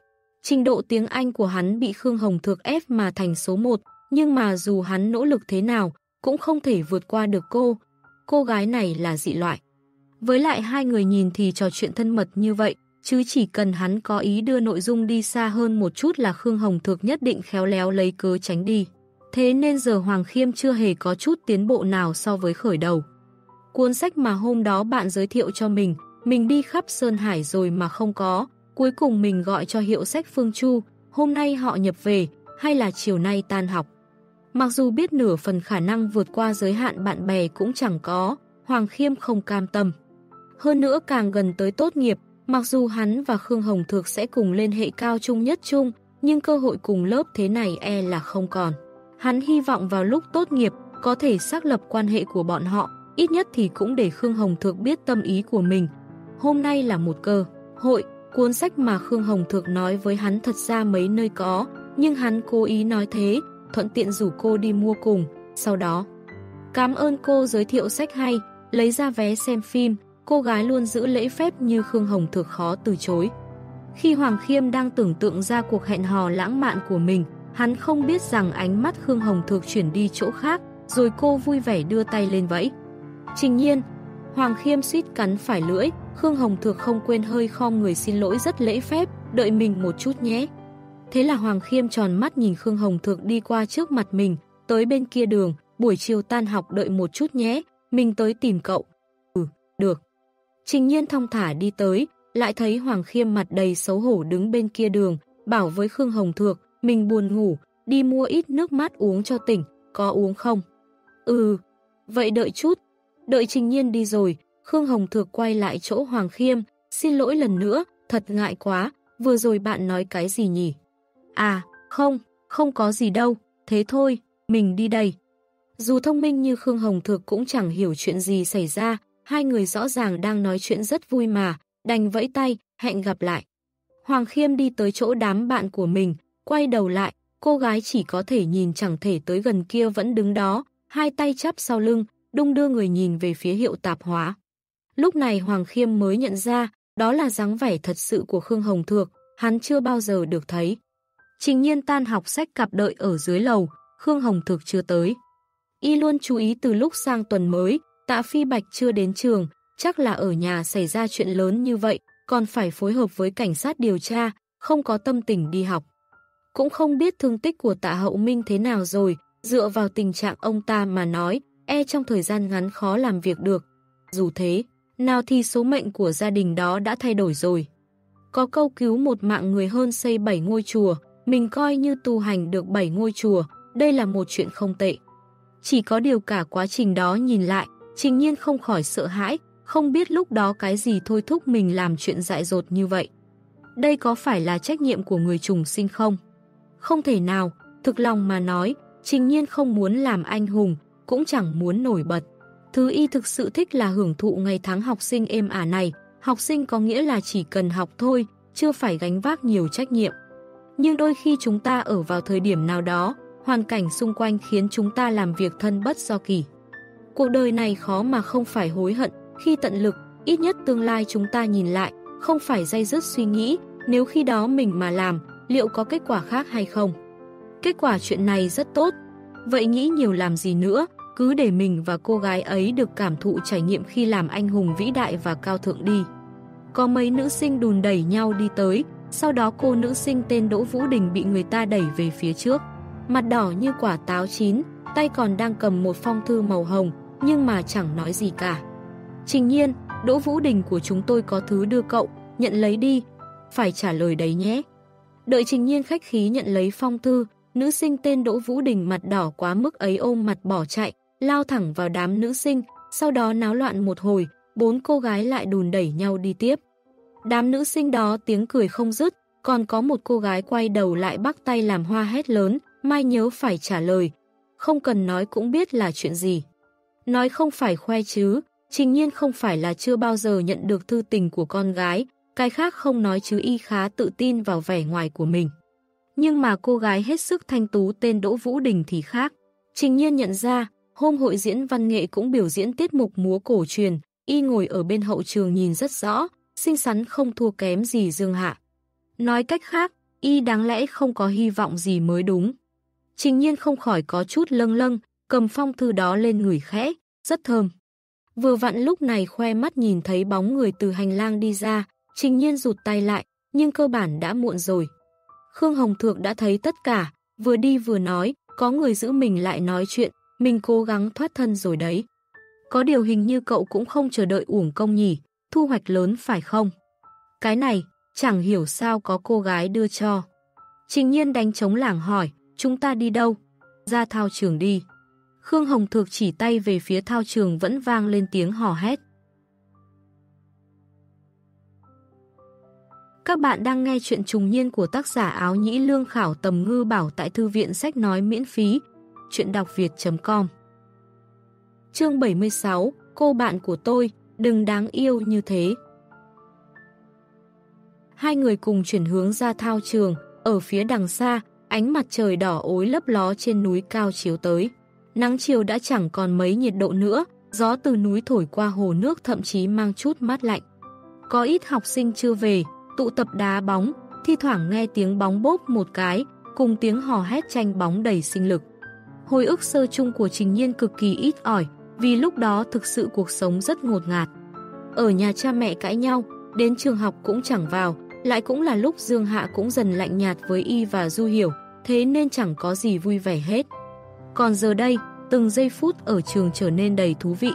Trình độ tiếng Anh của hắn bị Khương Hồng Thược ép mà thành số 1, nhưng mà dù hắn nỗ lực thế nào, cũng không thể vượt qua được cô. Cô gái này là dị loại. Với lại hai người nhìn thì trò chuyện thân mật như vậy, chứ chỉ cần hắn có ý đưa nội dung đi xa hơn một chút là Khương Hồng Thược nhất định khéo léo lấy cớ tránh đi. Thế nên giờ Hoàng Khiêm chưa hề có chút tiến bộ nào so với khởi đầu. Cuốn sách mà hôm đó bạn giới thiệu cho mình, mình đi khắp Sơn Hải rồi mà không có, cuối cùng mình gọi cho hiệu sách Phương Chu, hôm nay họ nhập về, hay là chiều nay tan học. Mặc dù biết nửa phần khả năng vượt qua giới hạn bạn bè cũng chẳng có, Hoàng Khiêm không cam tâm. Hơn nữa càng gần tới tốt nghiệp, mặc dù hắn và Khương Hồng Thược sẽ cùng lên hệ cao trung nhất chung, nhưng cơ hội cùng lớp thế này e là không còn. Hắn hy vọng vào lúc tốt nghiệp có thể xác lập quan hệ của bọn họ, ít nhất thì cũng để Khương Hồng Thược biết tâm ý của mình. Hôm nay là một cơ hội, cuốn sách mà Khương Hồng Thược nói với hắn thật ra mấy nơi có, nhưng hắn cố ý nói thế, thuận tiện rủ cô đi mua cùng, sau đó. Cảm ơn cô giới thiệu sách hay, lấy ra vé xem phim, cô gái luôn giữ lễ phép như Khương Hồng Thược khó từ chối. Khi Hoàng Khiêm đang tưởng tượng ra cuộc hẹn hò lãng mạn của mình, hắn không biết rằng ánh mắt Khương Hồng Thược chuyển đi chỗ khác, rồi cô vui vẻ đưa tay lên vẫy. Trình nhiên, Hoàng Khiêm suýt cắn phải lưỡi, Khương Hồng Thược không quên hơi khom người xin lỗi rất lễ phép, đợi mình một chút nhé. Thế là Hoàng Khiêm tròn mắt nhìn Khương Hồng Thược đi qua trước mặt mình, tới bên kia đường, buổi chiều tan học đợi một chút nhé, mình tới tìm cậu. Ừ, được. Trình nhiên thong thả đi tới, lại thấy Hoàng Khiêm mặt đầy xấu hổ đứng bên kia đường, bảo với Khương Hồng Thược, mình buồn ngủ, đi mua ít nước mát uống cho tỉnh, có uống không? Ừ, vậy đợi chút. Đợi Trình Nhiên đi rồi, Khương Hồng Thược quay lại chỗ Hoàng Khiêm, xin lỗi lần nữa, thật ngại quá, vừa rồi bạn nói cái gì nhỉ? À, không, không có gì đâu, thế thôi, mình đi đây. Dù thông minh như Khương Hồng Thược cũng chẳng hiểu chuyện gì xảy ra, hai người rõ ràng đang nói chuyện rất vui mà, đành vẫy tay, hẹn gặp lại. Hoàng Khiêm đi tới chỗ đám bạn của mình, quay đầu lại, cô gái chỉ có thể nhìn chẳng thể tới gần kia vẫn đứng đó, hai tay chắp sau lưng, đung đưa người nhìn về phía hiệu tạp hóa. Lúc này Hoàng Khiêm mới nhận ra, đó là dáng vẻ thật sự của Khương Hồng Thược, hắn chưa bao giờ được thấy. Trình nhiên tan học sách cặp đợi ở dưới lầu, Khương Hồng thực chưa tới. Y luôn chú ý từ lúc sang tuần mới, tạ phi bạch chưa đến trường, chắc là ở nhà xảy ra chuyện lớn như vậy, còn phải phối hợp với cảnh sát điều tra, không có tâm tình đi học. Cũng không biết thương tích của tạ hậu minh thế nào rồi, dựa vào tình trạng ông ta mà nói, e trong thời gian ngắn khó làm việc được. Dù thế, nào thì số mệnh của gia đình đó đã thay đổi rồi. Có câu cứu một mạng người hơn xây bảy ngôi chùa, mình coi như tu hành được bảy ngôi chùa, đây là một chuyện không tệ. Chỉ có điều cả quá trình đó nhìn lại, trình nhiên không khỏi sợ hãi, không biết lúc đó cái gì thôi thúc mình làm chuyện dại dột như vậy. Đây có phải là trách nhiệm của người trùng sinh không? Không thể nào, thực lòng mà nói, trình nhiên không muốn làm anh hùng, cũng chẳng muốn nổi bật. Thứ y thực sự thích là hưởng thụ ngày tháng học sinh êm ả này, học sinh có nghĩa là chỉ cần học thôi, chưa phải gánh vác nhiều trách nhiệm. Nhưng đôi khi chúng ta ở vào thời điểm nào đó, hoàn cảnh xung quanh khiến chúng ta làm việc thân bất do kỳ. Cuộc đời này khó mà không phải hối hận, khi tận lực, ít nhất tương lai chúng ta nhìn lại, không phải dây dứt suy nghĩ, nếu khi đó mình mà làm, liệu có kết quả khác hay không? Kết quả chuyện này rất tốt, vậy nghĩ nhiều làm gì nữa, cứ để mình và cô gái ấy được cảm thụ trải nghiệm khi làm anh hùng vĩ đại và cao thượng đi. Có mấy nữ sinh đùn đẩy nhau đi tới, sau đó cô nữ sinh tên Đỗ Vũ Đình bị người ta đẩy về phía trước. Mặt đỏ như quả táo chín, tay còn đang cầm một phong thư màu hồng, nhưng mà chẳng nói gì cả. Trình nhiên, Đỗ Vũ Đình của chúng tôi có thứ đưa cậu, nhận lấy đi, phải trả lời đấy nhé. Đợi Trình nhiên khách khí nhận lấy phong thư, nữ sinh tên Đỗ Vũ Đình mặt đỏ quá mức ấy ôm mặt bỏ chạy, lao thẳng vào đám nữ sinh, sau đó náo loạn một hồi, bốn cô gái lại đùn đẩy nhau đi tiếp. Đám nữ sinh đó tiếng cười không dứt, còn có một cô gái quay đầu lại bắt tay làm hoa hét lớn, mai nhớ phải trả lời. Không cần nói cũng biết là chuyện gì. Nói không phải khoe chứ, trình nhiên không phải là chưa bao giờ nhận được thư tình của con gái, cái khác không nói chứ y khá tự tin vào vẻ ngoài của mình. Nhưng mà cô gái hết sức thanh tú tên Đỗ Vũ Đình thì khác. Trình nhiên nhận ra, hôm hội diễn văn nghệ cũng biểu diễn tiết mục múa cổ truyền, y ngồi ở bên hậu trường nhìn rất rõ, xinh xắn không thua kém gì Dương Hạ. Nói cách khác, y đáng lẽ không có hy vọng gì mới đúng. Trình nhiên không khỏi có chút lâng lâng, cầm phong thư đó lên ngửi khẽ, rất thơm. Vừa vặn lúc này khoe mắt nhìn thấy bóng người từ hành lang đi ra, trình nhiên rụt tay lại, nhưng cơ bản đã muộn rồi. Khương Hồng Thược đã thấy tất cả, vừa đi vừa nói, có người giữ mình lại nói chuyện, mình cố gắng thoát thân rồi đấy. Có điều hình như cậu cũng không chờ đợi uổng công nhỉ, thu hoạch lớn phải không? Cái này, chẳng hiểu sao có cô gái đưa cho. Trình nhiên đánh chống lảng hỏi, chúng ta đi đâu? Ra thao trường đi. Khương Hồng Thược chỉ tay về phía thao trường vẫn vang lên tiếng hò hét. Các bạn đang nghe chuyện trùng niên của tác giả áo nhĩ lương khảo tầm ngư bảo tại thư viện sách nói miễn phí. Chuyện đọc việt.com Chương 76 Cô bạn của tôi, đừng đáng yêu như thế. Hai người cùng chuyển hướng ra thao trường, ở phía đằng xa, ánh mặt trời đỏ ối lấp ló trên núi cao chiếu tới. Nắng chiều đã chẳng còn mấy nhiệt độ nữa, gió từ núi thổi qua hồ nước thậm chí mang chút mát lạnh. Có ít học sinh chưa về, tụ tập đá bóng, thi thoảng nghe tiếng bóng bốp một cái, cùng tiếng hò hét tranh bóng đầy sinh lực. Hồi ức sơ chung của Trình Nhiên cực kỳ ít ỏi, vì lúc đó thực sự cuộc sống rất ngột ngạt. Ở nhà cha mẹ cãi nhau, đến trường học cũng chẳng vào, lại cũng là lúc Dương Hạ cũng dần lạnh nhạt với Y và Du Hiểu, thế nên chẳng có gì vui vẻ hết. Còn giờ đây, từng giây phút ở trường trở nên đầy thú vị.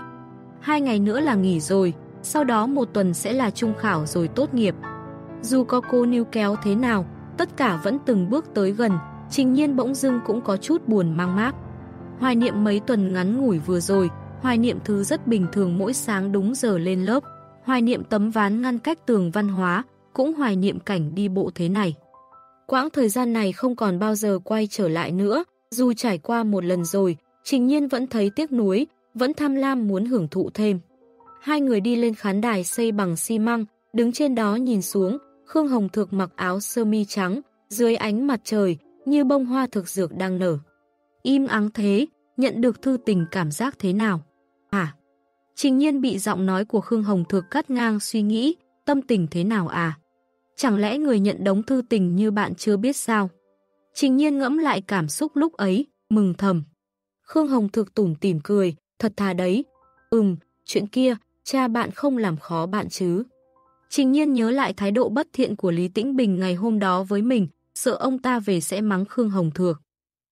Hai ngày nữa là nghỉ rồi, sau đó một tuần sẽ là trung khảo rồi tốt nghiệp. Dù có cô níu kéo thế nào, tất cả vẫn từng bước tới gần, trình nhiên bỗng dưng cũng có chút buồn mang mát Hoài niệm mấy tuần ngắn ngủi vừa rồi, hoài niệm thứ rất bình thường mỗi sáng đúng giờ lên lớp, hoài niệm tấm ván ngăn cách tường văn hóa, cũng hoài niệm cảnh đi bộ thế này. Quãng thời gian này không còn bao giờ quay trở lại nữa, dù trải qua một lần rồi, Trình Nhiên vẫn thấy tiếc nuối, vẫn tham lam muốn hưởng thụ thêm. Hai người đi lên khán đài xây bằng xi măng, đứng trên đó nhìn xuống, Khương Hồng Thược mặc áo sơ mi trắng, dưới ánh mặt trời, như bông hoa thực dược đang nở. Im ắng thế, nhận được thư tình cảm giác thế nào? À? Trình nhiên bị giọng nói của Khương Hồng Thược cắt ngang suy nghĩ, tâm tình thế nào à? Chẳng lẽ người nhận đống thư tình như bạn chưa biết sao? Trình nhiên ngẫm lại cảm xúc lúc ấy, mừng thầm. Khương Hồng Thược tủm tỉm cười, thật thà đấy. Ừm, chuyện kia, cha bạn không làm khó bạn chứ. Trình nhiên nhớ lại thái độ bất thiện của Lý Tĩnh Bình ngày hôm đó với mình, sợ ông ta về sẽ mắng Khương Hồng Thược.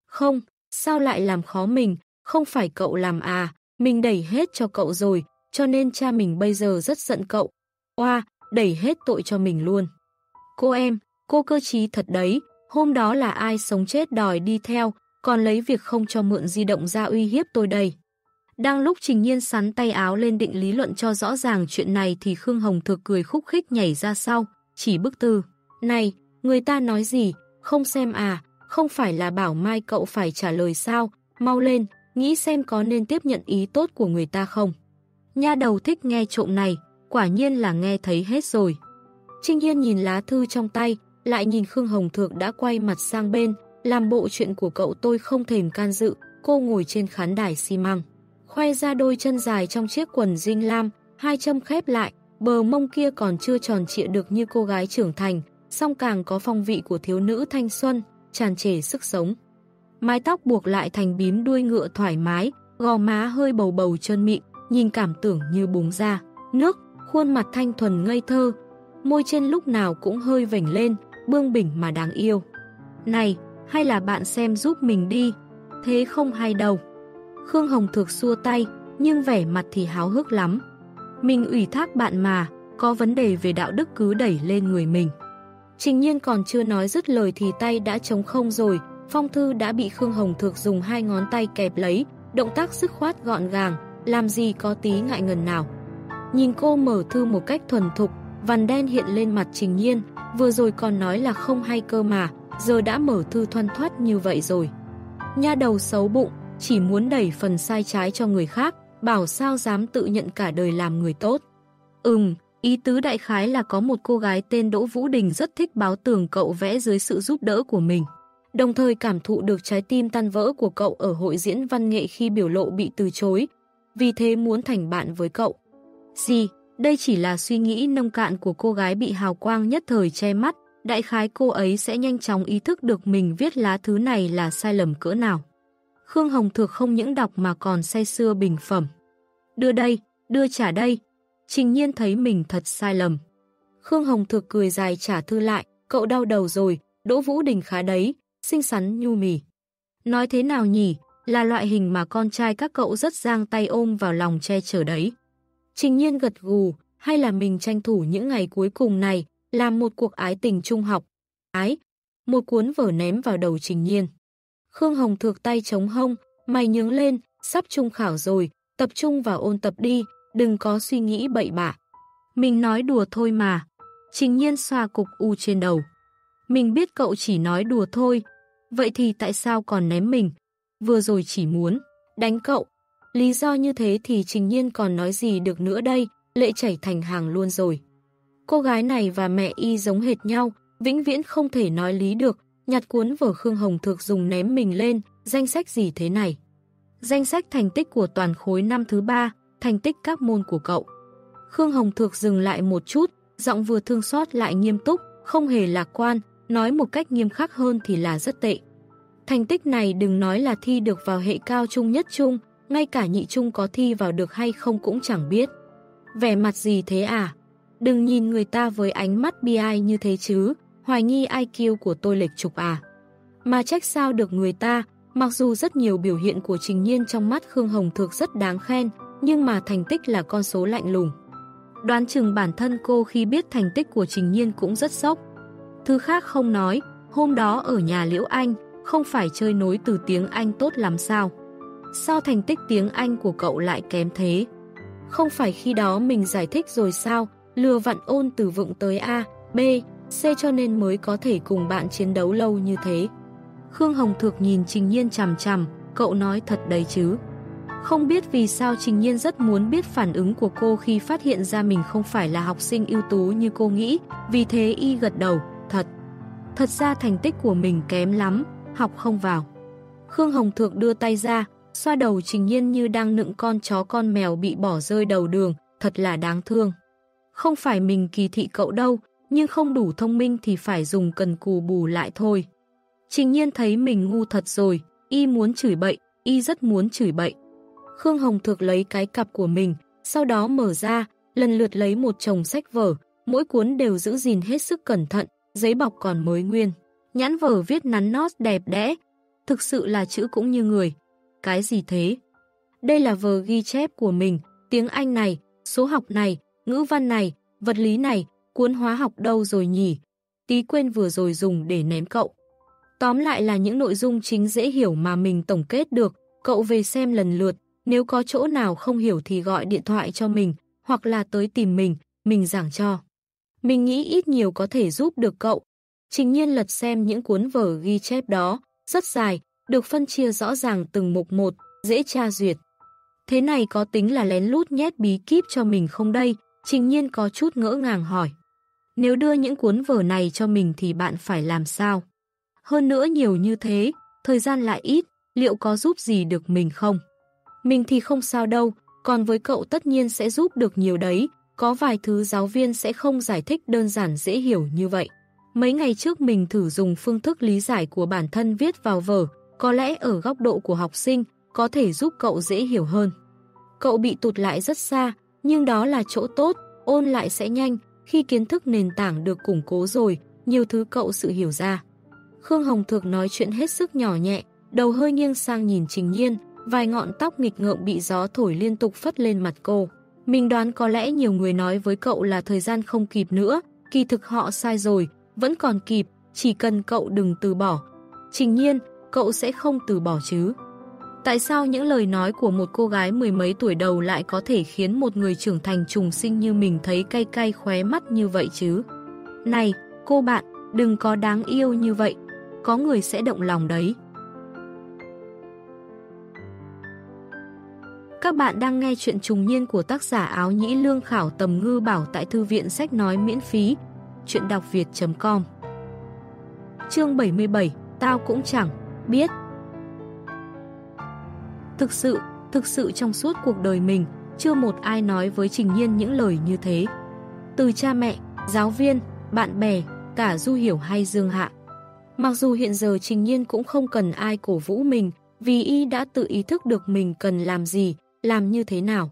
Không, sao lại làm khó mình, không phải cậu làm à, mình đẩy hết cho cậu rồi, cho nên cha mình bây giờ rất giận cậu. Oa, đẩy hết tội cho mình luôn. Cô em, cô cơ trí thật đấy, hôm đó là ai sống chết đòi đi theo, còn lấy việc không cho mượn di động ra uy hiếp tôi đây. Đang lúc Trình Nhiên sắn tay áo lên định lý luận cho rõ ràng chuyện này thì Khương Hồng Thực cười khúc khích nhảy ra sau, chỉ bức tư. Này, người ta nói gì, không xem à, không phải là bảo mai cậu phải trả lời sao, mau lên, nghĩ xem có nên tiếp nhận ý tốt của người ta không. Nha đầu thích nghe trộm này, quả nhiên là nghe thấy hết rồi. Trinh Yên nhìn lá thư trong tay, lại nhìn Khương Hồng Thượng đã quay mặt sang bên, làm bộ chuyện của cậu tôi không thèm can dự, cô ngồi trên khán đài xi măng khoe ra đôi chân dài trong chiếc quần dinh lam, hai châm khép lại, bờ mông kia còn chưa tròn trịa được như cô gái trưởng thành, song càng có phong vị của thiếu nữ thanh xuân, tràn trề sức sống. Mái tóc buộc lại thành bím đuôi ngựa thoải mái, gò má hơi bầu bầu chân mịn, nhìn cảm tưởng như búng ra, nước, khuôn mặt thanh thuần ngây thơ, môi trên lúc nào cũng hơi vểnh lên, bương bỉnh mà đáng yêu. Này, hay là bạn xem giúp mình đi, thế không hay đâu. Khương Hồng Thược xua tay, nhưng vẻ mặt thì háo hức lắm. Mình ủy thác bạn mà, có vấn đề về đạo đức cứ đẩy lên người mình. Trình nhiên còn chưa nói dứt lời thì tay đã trống không rồi, phong thư đã bị Khương Hồng Thược dùng hai ngón tay kẹp lấy, động tác sức khoát gọn gàng, làm gì có tí ngại ngần nào. Nhìn cô mở thư một cách thuần thục, vằn đen hiện lên mặt trình nhiên, vừa rồi còn nói là không hay cơ mà, giờ đã mở thư thoăn thoát như vậy rồi. Nha đầu xấu bụng, chỉ muốn đẩy phần sai trái cho người khác, bảo sao dám tự nhận cả đời làm người tốt. Ừm, ý tứ đại khái là có một cô gái tên Đỗ Vũ Đình rất thích báo tường cậu vẽ dưới sự giúp đỡ của mình. Đồng thời cảm thụ được trái tim tan vỡ của cậu ở hội diễn văn nghệ khi biểu lộ bị từ chối, vì thế muốn thành bạn với cậu. Gì, đây chỉ là suy nghĩ nông cạn của cô gái bị hào quang nhất thời che mắt, đại khái cô ấy sẽ nhanh chóng ý thức được mình viết lá thứ này là sai lầm cỡ nào. Khương Hồng Thược không những đọc mà còn say xưa bình phẩm. Đưa đây, đưa trả đây. Trình nhiên thấy mình thật sai lầm. Khương Hồng Thược cười dài trả thư lại, cậu đau đầu rồi, Đỗ Vũ Đình khá đấy, xinh xắn nhu mì. Nói thế nào nhỉ, là loại hình mà con trai các cậu rất giang tay ôm vào lòng che chở đấy. Trình nhiên gật gù, hay là mình tranh thủ những ngày cuối cùng này, làm một cuộc ái tình trung học. Ái, một cuốn vở ném vào đầu trình nhiên. Khương Hồng thược tay chống hông, mày nhướng lên, sắp trung khảo rồi, tập trung vào ôn tập đi, đừng có suy nghĩ bậy bạ. Mình nói đùa thôi mà. Trình nhiên xoa cục u trên đầu. Mình biết cậu chỉ nói đùa thôi, vậy thì tại sao còn ném mình? Vừa rồi chỉ muốn đánh cậu. Lý do như thế thì trình nhiên còn nói gì được nữa đây, lệ chảy thành hàng luôn rồi. Cô gái này và mẹ y giống hệt nhau, vĩnh viễn không thể nói lý được, nhặt cuốn vở Khương Hồng Thược dùng ném mình lên, danh sách gì thế này? Danh sách thành tích của toàn khối năm thứ ba, thành tích các môn của cậu. Khương Hồng Thược dừng lại một chút, giọng vừa thương xót lại nghiêm túc, không hề lạc quan, nói một cách nghiêm khắc hơn thì là rất tệ. Thành tích này đừng nói là thi được vào hệ cao trung nhất trung, ngay cả nhị trung có thi vào được hay không cũng chẳng biết. Vẻ mặt gì thế à? Đừng nhìn người ta với ánh mắt bi ai như thế chứ, hoài nghi IQ của tôi lệch trục à. Mà trách sao được người ta, mặc dù rất nhiều biểu hiện của Trình Nhiên trong mắt Khương Hồng Thược rất đáng khen, nhưng mà thành tích là con số lạnh lùng. Đoán chừng bản thân cô khi biết thành tích của Trình Nhiên cũng rất sốc. Thứ khác không nói, hôm đó ở nhà Liễu Anh, không phải chơi nối từ tiếng Anh tốt lắm sao? Sao thành tích tiếng Anh của cậu lại kém thế? Không phải khi đó mình giải thích rồi sao, lừa vặn ôn từ vựng tới A, B, C cho nên mới có thể cùng bạn chiến đấu lâu như thế. Khương Hồng Thược nhìn Trình Nhiên chằm chằm, cậu nói thật đấy chứ. Không biết vì sao Trình Nhiên rất muốn biết phản ứng của cô khi phát hiện ra mình không phải là học sinh ưu tú như cô nghĩ, vì thế y gật đầu, thật. Thật ra thành tích của mình kém lắm, học không vào. Khương Hồng Thược đưa tay ra, xoa đầu Trình Nhiên như đang nựng con chó con mèo bị bỏ rơi đầu đường, thật là đáng thương. Không phải mình kỳ thị cậu đâu, nhưng không đủ thông minh thì phải dùng cần cù bù lại thôi. Trình Nhiên thấy mình ngu thật rồi, y muốn chửi bậy, y rất muốn chửi bậy. Khương Hồng Thược lấy cái cặp của mình, sau đó mở ra, lần lượt lấy một chồng sách vở, mỗi cuốn đều giữ gìn hết sức cẩn thận, giấy bọc còn mới nguyên. Nhãn vở viết nắn nót đẹp đẽ, thực sự là chữ cũng như người. Cái gì thế? Đây là vở ghi chép của mình, tiếng Anh này, số học này, ngữ văn này, vật lý này, cuốn hóa học đâu rồi nhỉ? Tí quên vừa rồi dùng để ném cậu. Tóm lại là những nội dung chính dễ hiểu mà mình tổng kết được, cậu về xem lần lượt, nếu có chỗ nào không hiểu thì gọi điện thoại cho mình, hoặc là tới tìm mình, mình giảng cho. Mình nghĩ ít nhiều có thể giúp được cậu, Trình nhiên lật xem những cuốn vở ghi chép đó, rất dài, được phân chia rõ ràng từng mục một, dễ tra duyệt. Thế này có tính là lén lút nhét bí kíp cho mình không đây? Trình nhiên có chút ngỡ ngàng hỏi. Nếu đưa những cuốn vở này cho mình thì bạn phải làm sao? Hơn nữa nhiều như thế, thời gian lại ít, liệu có giúp gì được mình không? Mình thì không sao đâu, còn với cậu tất nhiên sẽ giúp được nhiều đấy, có vài thứ giáo viên sẽ không giải thích đơn giản dễ hiểu như vậy. Mấy ngày trước mình thử dùng phương thức lý giải của bản thân viết vào vở, có lẽ ở góc độ của học sinh có thể giúp cậu dễ hiểu hơn. Cậu bị tụt lại rất xa, nhưng đó là chỗ tốt, ôn lại sẽ nhanh, khi kiến thức nền tảng được củng cố rồi, nhiều thứ cậu sự hiểu ra. Khương Hồng Thược nói chuyện hết sức nhỏ nhẹ, đầu hơi nghiêng sang nhìn Trình Nhiên, vài ngọn tóc nghịch ngợm bị gió thổi liên tục phất lên mặt cô. Mình đoán có lẽ nhiều người nói với cậu là thời gian không kịp nữa, kỳ thực họ sai rồi, vẫn còn kịp, chỉ cần cậu đừng từ bỏ. Trình nhiên, cậu sẽ không từ bỏ chứ. Tại sao những lời nói của một cô gái mười mấy tuổi đầu lại có thể khiến một người trưởng thành trùng sinh như mình thấy cay cay khóe mắt như vậy chứ? Này, cô bạn, đừng có đáng yêu như vậy. Có người sẽ động lòng đấy. Các bạn đang nghe chuyện trùng niên của tác giả áo nhĩ lương khảo tầm ngư bảo tại thư viện sách nói miễn phí. Chuyện đọc việt.com Chương 77 Tao cũng chẳng biết Thực sự, thực sự trong suốt cuộc đời mình, chưa một ai nói với Trình Nhiên những lời như thế. Từ cha mẹ, giáo viên, bạn bè, cả Du Hiểu hay Dương Hạ. Mặc dù hiện giờ Trình Nhiên cũng không cần ai cổ vũ mình, vì y đã tự ý thức được mình cần làm gì, làm như thế nào.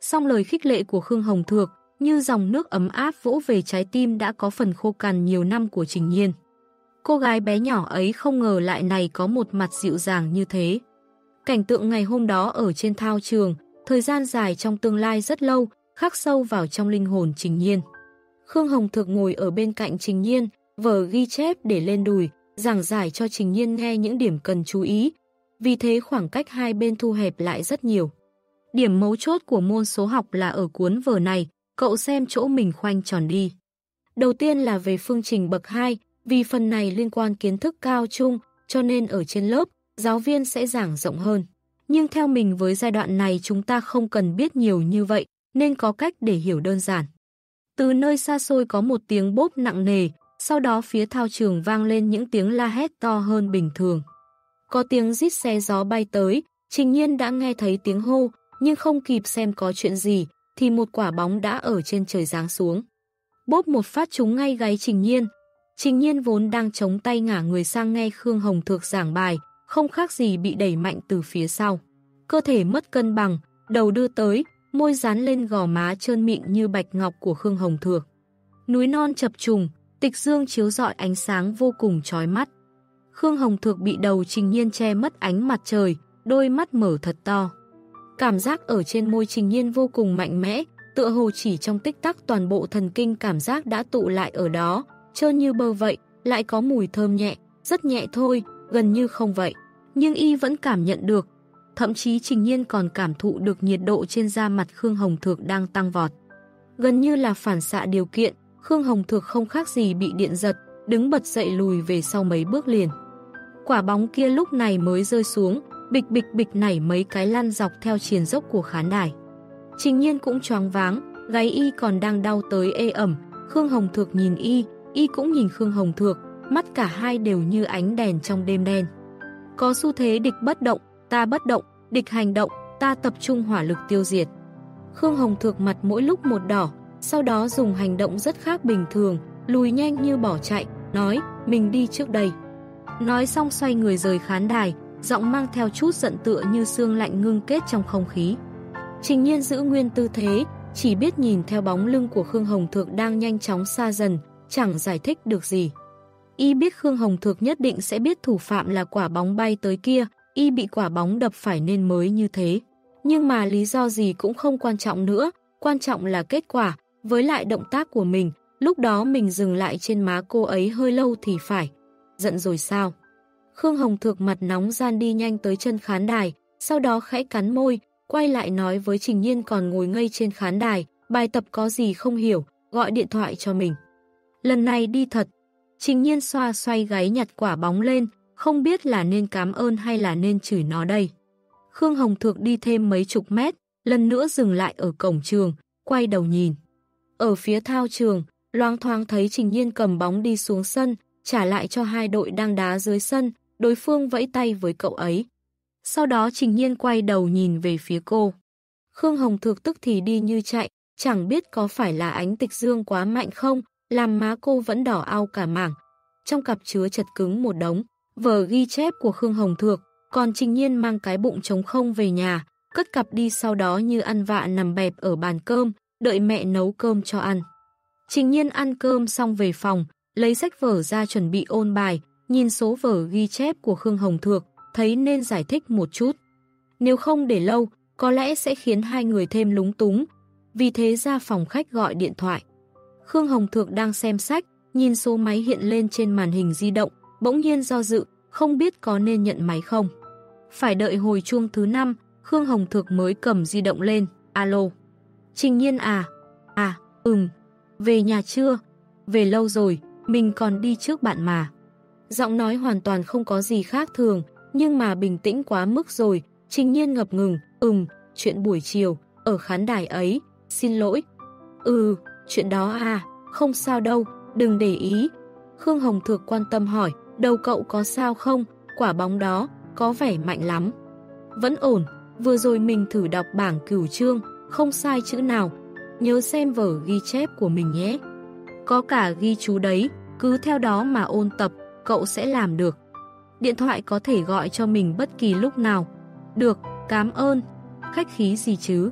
Song lời khích lệ của Khương Hồng Thược, như dòng nước ấm áp vỗ về trái tim đã có phần khô cằn nhiều năm của Trình Nhiên. Cô gái bé nhỏ ấy không ngờ lại này có một mặt dịu dàng như thế. Cảnh tượng ngày hôm đó ở trên thao trường, thời gian dài trong tương lai rất lâu, khắc sâu vào trong linh hồn Trình Nhiên. Khương Hồng Thược ngồi ở bên cạnh Trình Nhiên, vờ ghi chép để lên đùi, giảng giải cho Trình Nhiên nghe những điểm cần chú ý. Vì thế khoảng cách hai bên thu hẹp lại rất nhiều. Điểm mấu chốt của môn số học là ở cuốn vở này, cậu xem chỗ mình khoanh tròn đi. Đầu tiên là về phương trình bậc 2, vì phần này liên quan kiến thức cao chung, cho nên ở trên lớp, giáo viên sẽ giảng rộng hơn. Nhưng theo mình với giai đoạn này chúng ta không cần biết nhiều như vậy, nên có cách để hiểu đơn giản. Từ nơi xa xôi có một tiếng bốp nặng nề, sau đó phía thao trường vang lên những tiếng la hét to hơn bình thường. Có tiếng rít xe gió bay tới, Trình Nhiên đã nghe thấy tiếng hô, nhưng không kịp xem có chuyện gì, thì một quả bóng đã ở trên trời giáng xuống. Bốp một phát trúng ngay gáy Trình Nhiên. Trình Nhiên vốn đang chống tay ngả người sang nghe Khương Hồng Thược giảng bài, không khác gì bị đẩy mạnh từ phía sau. Cơ thể mất cân bằng, đầu đưa tới, môi dán lên gò má trơn mịn như bạch ngọc của Khương Hồng Thược. Núi non chập trùng, tịch dương chiếu rọi ánh sáng vô cùng chói mắt. Khương Hồng Thược bị đầu Trình Nhiên che mất ánh mặt trời, đôi mắt mở thật to. Cảm giác ở trên môi Trình Nhiên vô cùng mạnh mẽ, tựa hồ chỉ trong tích tắc toàn bộ thần kinh cảm giác đã tụ lại ở đó, trơn như bơ vậy, lại có mùi thơm nhẹ, rất nhẹ thôi, gần như không vậy. Nhưng y vẫn cảm nhận được, thậm chí Trình Nhiên còn cảm thụ được nhiệt độ trên da mặt Khương Hồng Thược đang tăng vọt. Gần như là phản xạ điều kiện, Khương Hồng Thược không khác gì bị điện giật, đứng bật dậy lùi về sau mấy bước liền. Quả bóng kia lúc này mới rơi xuống, bịch bịch bịch nảy mấy cái lăn dọc theo triền dốc của khán đài. Trình nhiên cũng choáng váng, gáy y còn đang đau tới ê ẩm, Khương Hồng Thược nhìn y, y cũng nhìn Khương Hồng Thược, mắt cả hai đều như ánh đèn trong đêm đen. Có xu thế địch bất động, ta bất động, địch hành động, ta tập trung hỏa lực tiêu diệt. Khương Hồng Thược mặt mỗi lúc một đỏ, sau đó dùng hành động rất khác bình thường, lùi nhanh như bỏ chạy, nói, mình đi trước đây. Nói xong xoay người rời khán đài, giọng mang theo chút giận tựa như xương lạnh ngưng kết trong không khí. Trình nhiên giữ nguyên tư thế, chỉ biết nhìn theo bóng lưng của Khương Hồng Thược đang nhanh chóng xa dần, chẳng giải thích được gì. Y biết Khương Hồng Thược nhất định sẽ biết thủ phạm là quả bóng bay tới kia, Y bị quả bóng đập phải nên mới như thế. Nhưng mà lý do gì cũng không quan trọng nữa, quan trọng là kết quả, với lại động tác của mình, lúc đó mình dừng lại trên má cô ấy hơi lâu thì phải. Giận rồi sao? Khương Hồng Thược mặt nóng gian đi nhanh tới chân khán đài, sau đó khẽ cắn môi, quay lại nói với Trình Nhiên còn ngồi ngây trên khán đài, bài tập có gì không hiểu, gọi điện thoại cho mình. Lần này đi thật. Trình Nhiên xoa xoay gáy nhặt quả bóng lên, không biết là nên cảm ơn hay là nên chửi nó đây. Khương Hồng Thược đi thêm mấy chục mét, lần nữa dừng lại ở cổng trường, quay đầu nhìn. Ở phía thao trường, loang thoáng thấy Trình Nhiên cầm bóng đi xuống sân, trả lại cho hai đội đang đá dưới sân, đối phương vẫy tay với cậu ấy. Sau đó Trình Nhiên quay đầu nhìn về phía cô. Khương Hồng Thược tức thì đi như chạy, chẳng biết có phải là ánh tịch dương quá mạnh không, làm má cô vẫn đỏ ao cả mảng. Trong cặp chứa chật cứng một đống, vở ghi chép của Khương Hồng Thược, còn Trình Nhiên mang cái bụng trống không về nhà, cất cặp đi sau đó như ăn vạ nằm bẹp ở bàn cơm, đợi mẹ nấu cơm cho ăn. Trình Nhiên ăn cơm xong về phòng, lấy sách vở ra chuẩn bị ôn bài, nhìn số vở ghi chép của Khương Hồng Thược, thấy nên giải thích một chút. Nếu không để lâu, có lẽ sẽ khiến hai người thêm lúng túng, vì thế ra phòng khách gọi điện thoại. Khương Hồng Thược đang xem sách, nhìn số máy hiện lên trên màn hình di động, bỗng nhiên do dự, không biết có nên nhận máy không. Phải đợi hồi chuông thứ 5, Khương Hồng Thược mới cầm di động lên, alo. Trình nhiên à? À, ừm. Về nhà chưa? Về lâu rồi, mình còn đi trước bạn mà. Giọng nói hoàn toàn không có gì khác thường, nhưng mà bình tĩnh quá mức rồi, trình nhiên ngập ngừng, ừm, chuyện buổi chiều, ở khán đài ấy, xin lỗi. Ừ, chuyện đó à, không sao đâu, đừng để ý. Khương Hồng Thược quan tâm hỏi, đầu cậu có sao không, quả bóng đó, có vẻ mạnh lắm. Vẫn ổn, vừa rồi mình thử đọc bảng cửu chương, không sai chữ nào. Nhớ xem vở ghi chép của mình nhé. Có cả ghi chú đấy, cứ theo đó mà ôn tập, cậu sẽ làm được. Điện thoại có thể gọi cho mình bất kỳ lúc nào. Được, cảm ơn. Khách khí gì chứ?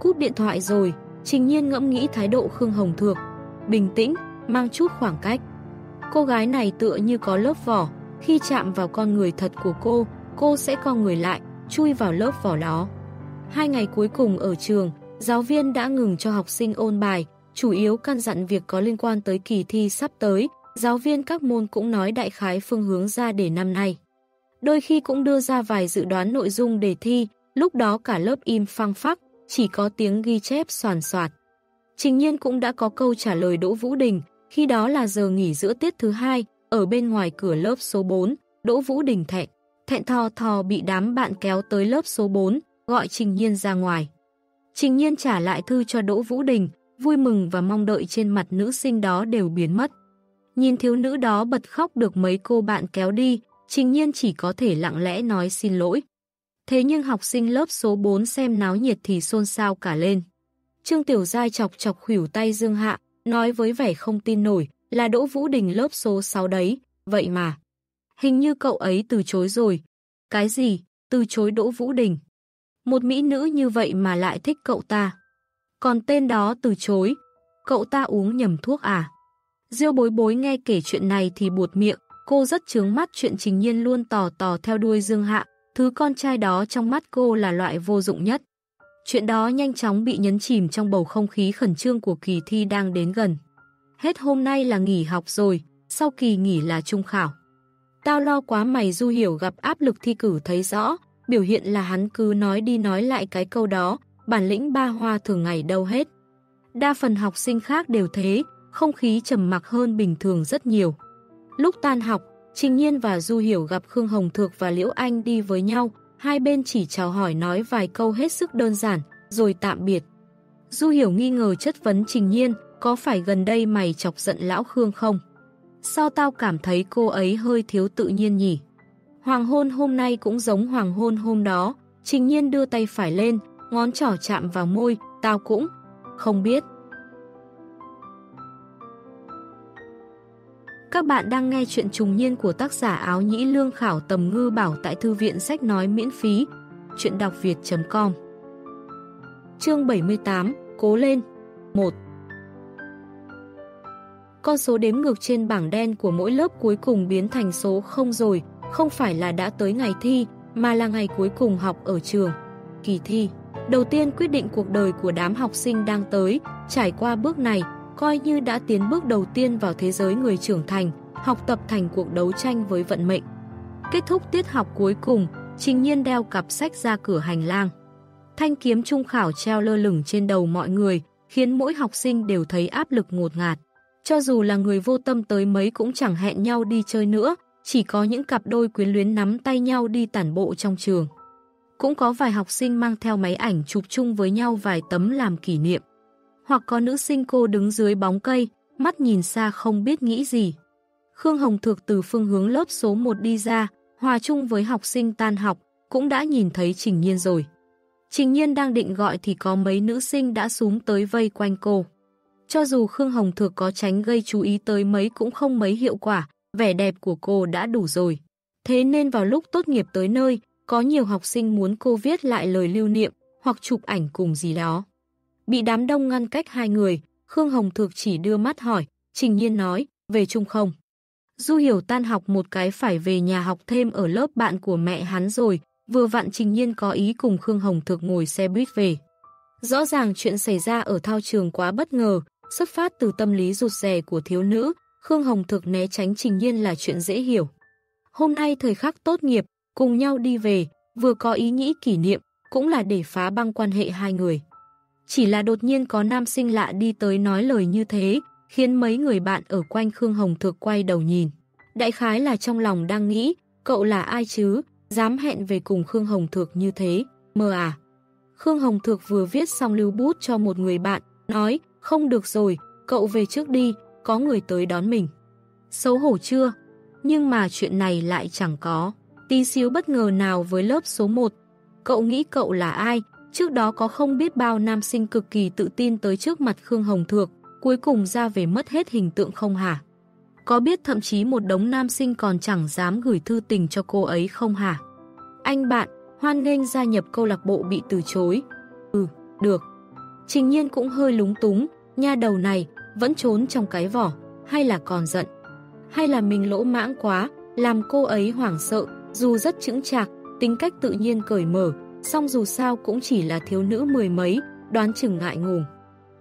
Cút điện thoại rồi, trình nhiên ngẫm nghĩ thái độ Khương Hồng Thược. Bình tĩnh, mang chút khoảng cách. Cô gái này tựa như có lớp vỏ, khi chạm vào con người thật của cô, cô sẽ co người lại, chui vào lớp vỏ đó. Hai ngày cuối cùng ở trường, giáo viên đã ngừng cho học sinh ôn bài, chủ yếu căn dặn việc có liên quan tới kỳ thi sắp tới, giáo viên các môn cũng nói đại khái phương hướng ra để năm nay. Đôi khi cũng đưa ra vài dự đoán nội dung đề thi, lúc đó cả lớp im phăng phắc, chỉ có tiếng ghi chép soàn soạt. Trình nhiên cũng đã có câu trả lời Đỗ Vũ Đình, khi đó là giờ nghỉ giữa tiết thứ hai, ở bên ngoài cửa lớp số 4, Đỗ Vũ Đình thẹn, thẹn thò thò bị đám bạn kéo tới lớp số 4, gọi Trình Nhiên ra ngoài. Trình Nhiên trả lại thư cho Đỗ Vũ Đình, vui mừng và mong đợi trên mặt nữ sinh đó đều biến mất. Nhìn thiếu nữ đó bật khóc được mấy cô bạn kéo đi, Trình Nhiên chỉ có thể lặng lẽ nói xin lỗi. Thế nhưng học sinh lớp số 4 xem náo nhiệt thì xôn xao cả lên. Trương Tiểu Giai chọc chọc khủyểu tay Dương Hạ, nói với vẻ không tin nổi, là Đỗ Vũ Đình lớp số 6 đấy, vậy mà. Hình như cậu ấy từ chối rồi. Cái gì? Từ chối Đỗ Vũ Đình. Một mỹ nữ như vậy mà lại thích cậu ta. Còn tên đó từ chối. Cậu ta uống nhầm thuốc à? Diêu bối bối nghe kể chuyện này thì buột miệng, cô rất chướng mắt chuyện trình nhiên luôn tò tò theo đuôi Dương Hạ, thứ con trai đó trong mắt cô là loại vô dụng nhất. Chuyện đó nhanh chóng bị nhấn chìm trong bầu không khí khẩn trương của kỳ thi đang đến gần. Hết hôm nay là nghỉ học rồi, sau kỳ nghỉ là trung khảo. Tao lo quá mày du hiểu gặp áp lực thi cử thấy rõ, biểu hiện là hắn cứ nói đi nói lại cái câu đó, bản lĩnh ba hoa thường ngày đâu hết. Đa phần học sinh khác đều thế, không khí trầm mặc hơn bình thường rất nhiều. Lúc tan học, Trình Nhiên và Du Hiểu gặp Khương Hồng Thược và Liễu Anh đi với nhau, hai bên chỉ chào hỏi nói vài câu hết sức đơn giản, rồi tạm biệt. Du Hiểu nghi ngờ chất vấn Trình Nhiên, có phải gần đây mày chọc giận lão Khương không? Sao tao cảm thấy cô ấy hơi thiếu tự nhiên nhỉ? Hoàng hôn hôm nay cũng giống hoàng hôn hôm đó, Trình Nhiên đưa tay phải lên, ngón trỏ chạm vào môi, tao cũng không biết. Các bạn đang nghe chuyện trùng niên của tác giả áo nhĩ lương khảo tầm ngư bảo tại thư viện sách nói miễn phí. Chuyện đọc việt.com Chương 78 Cố lên 1 Con số đếm ngược trên bảng đen của mỗi lớp cuối cùng biến thành số 0 rồi, không phải là đã tới ngày thi, mà là ngày cuối cùng học ở trường. Kỳ thi Đầu tiên quyết định cuộc đời của đám học sinh đang tới, trải qua bước này, coi như đã tiến bước đầu tiên vào thế giới người trưởng thành, học tập thành cuộc đấu tranh với vận mệnh. Kết thúc tiết học cuối cùng, Trình Nhiên đeo cặp sách ra cửa hành lang. Thanh kiếm trung khảo treo lơ lửng trên đầu mọi người, khiến mỗi học sinh đều thấy áp lực ngột ngạt. Cho dù là người vô tâm tới mấy cũng chẳng hẹn nhau đi chơi nữa, chỉ có những cặp đôi quyến luyến nắm tay nhau đi tản bộ trong trường. Cũng có vài học sinh mang theo máy ảnh chụp chung với nhau vài tấm làm kỷ niệm hoặc có nữ sinh cô đứng dưới bóng cây, mắt nhìn xa không biết nghĩ gì. Khương Hồng Thược từ phương hướng lớp số 1 đi ra, hòa chung với học sinh tan học, cũng đã nhìn thấy Trình Nhiên rồi. Trình Nhiên đang định gọi thì có mấy nữ sinh đã xuống tới vây quanh cô. Cho dù Khương Hồng Thược có tránh gây chú ý tới mấy cũng không mấy hiệu quả, vẻ đẹp của cô đã đủ rồi. Thế nên vào lúc tốt nghiệp tới nơi, có nhiều học sinh muốn cô viết lại lời lưu niệm hoặc chụp ảnh cùng gì đó. Bị đám đông ngăn cách hai người, Khương Hồng Thược chỉ đưa mắt hỏi, Trình Nhiên nói, về chung không? Du Hiểu tan học một cái phải về nhà học thêm ở lớp bạn của mẹ hắn rồi, vừa vặn Trình Nhiên có ý cùng Khương Hồng Thược ngồi xe buýt về. Rõ ràng chuyện xảy ra ở thao trường quá bất ngờ, xuất phát từ tâm lý rụt rè của thiếu nữ, Khương Hồng Thực né tránh Trình Nhiên là chuyện dễ hiểu. Hôm nay thời khắc tốt nghiệp, cùng nhau đi về, vừa có ý nghĩ kỷ niệm, cũng là để phá băng quan hệ hai người. Chỉ là đột nhiên có nam sinh lạ đi tới nói lời như thế, khiến mấy người bạn ở quanh Khương Hồng Thược quay đầu nhìn. Đại khái là trong lòng đang nghĩ, cậu là ai chứ, dám hẹn về cùng Khương Hồng Thược như thế, mơ à. Khương Hồng Thược vừa viết xong lưu bút cho một người bạn, nói, không được rồi, cậu về trước đi, có người tới đón mình. Xấu hổ chưa? Nhưng mà chuyện này lại chẳng có. Tí xíu bất ngờ nào với lớp số 1. Cậu nghĩ cậu là ai? Trước đó có không biết bao nam sinh cực kỳ tự tin tới trước mặt Khương Hồng Thược, cuối cùng ra về mất hết hình tượng không hả? Có biết thậm chí một đống nam sinh còn chẳng dám gửi thư tình cho cô ấy không hả? Anh bạn, hoan nghênh gia nhập câu lạc bộ bị từ chối. Ừ, được. Trình nhiên cũng hơi lúng túng, nha đầu này vẫn trốn trong cái vỏ, hay là còn giận. Hay là mình lỗ mãng quá, làm cô ấy hoảng sợ, dù rất chững chạc, tính cách tự nhiên cởi mở, song dù sao cũng chỉ là thiếu nữ mười mấy, đoán chừng ngại ngùng.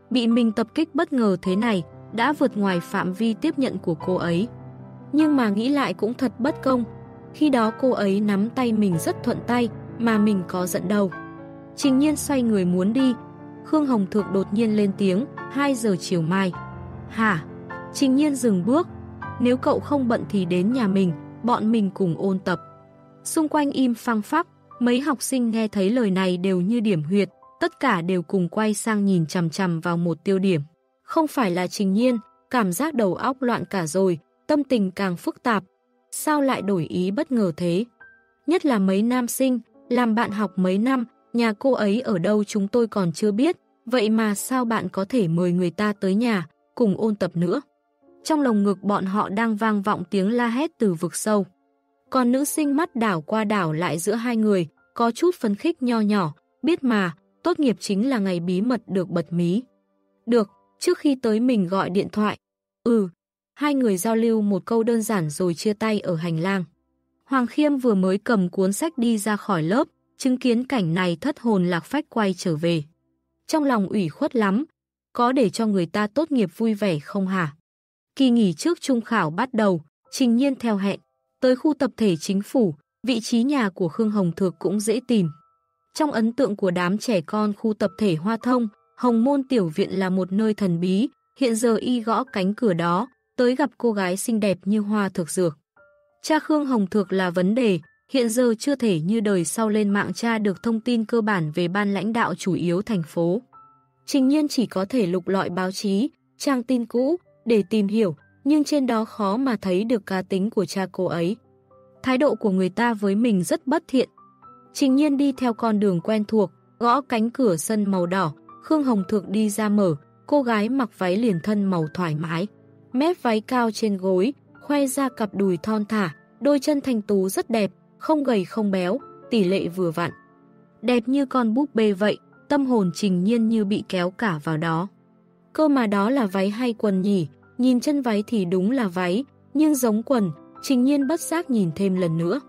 Bị mình tập kích bất ngờ thế này, đã vượt ngoài phạm vi tiếp nhận của cô ấy. Nhưng mà nghĩ lại cũng thật bất công, khi đó cô ấy nắm tay mình rất thuận tay, mà mình có giận đâu. Trình nhiên xoay người muốn đi, Khương Hồng Thược đột nhiên lên tiếng, 2 giờ chiều mai. Hả? Trình nhiên dừng bước, nếu cậu không bận thì đến nhà mình, bọn mình cùng ôn tập. Xung quanh im phăng phắc, mấy học sinh nghe thấy lời này đều như điểm huyệt, tất cả đều cùng quay sang nhìn chằm chằm vào một tiêu điểm. Không phải là trình nhiên, cảm giác đầu óc loạn cả rồi, tâm tình càng phức tạp. Sao lại đổi ý bất ngờ thế? Nhất là mấy nam sinh, làm bạn học mấy năm, nhà cô ấy ở đâu chúng tôi còn chưa biết, vậy mà sao bạn có thể mời người ta tới nhà, cùng ôn tập nữa? Trong lồng ngực bọn họ đang vang vọng tiếng la hét từ vực sâu. Còn nữ sinh mắt đảo qua đảo lại giữa hai người, có chút phấn khích nho nhỏ, biết mà, tốt nghiệp chính là ngày bí mật được bật mí. Được, trước khi tới mình gọi điện thoại. Ừ, hai người giao lưu một câu đơn giản rồi chia tay ở hành lang. Hoàng Khiêm vừa mới cầm cuốn sách đi ra khỏi lớp, chứng kiến cảnh này thất hồn lạc phách quay trở về. Trong lòng ủy khuất lắm, có để cho người ta tốt nghiệp vui vẻ không hả? Kỳ nghỉ trước trung khảo bắt đầu, trình nhiên theo hẹn, tới khu tập thể chính phủ, vị trí nhà của Khương Hồng Thược cũng dễ tìm. Trong ấn tượng của đám trẻ con khu tập thể Hoa Thông, Hồng Môn Tiểu Viện là một nơi thần bí, hiện giờ y gõ cánh cửa đó, tới gặp cô gái xinh đẹp như hoa thực dược. Cha Khương Hồng Thược là vấn đề, hiện giờ chưa thể như đời sau lên mạng tra được thông tin cơ bản về ban lãnh đạo chủ yếu thành phố. Trình nhiên chỉ có thể lục lọi báo chí, trang tin cũ, để tìm hiểu, nhưng trên đó khó mà thấy được cá tính của cha cô ấy. Thái độ của người ta với mình rất bất thiện. Trình nhiên đi theo con đường quen thuộc, gõ cánh cửa sân màu đỏ, Khương Hồng thượng đi ra mở, cô gái mặc váy liền thân màu thoải mái. Mép váy cao trên gối, khoe ra cặp đùi thon thả, đôi chân thanh tú rất đẹp, không gầy không béo, tỷ lệ vừa vặn. Đẹp như con búp bê vậy, tâm hồn trình nhiên như bị kéo cả vào đó. Cơ mà đó là váy hay quần nhỉ, nhìn chân váy thì đúng là váy, nhưng giống quần, trình nhiên bất giác nhìn thêm lần nữa.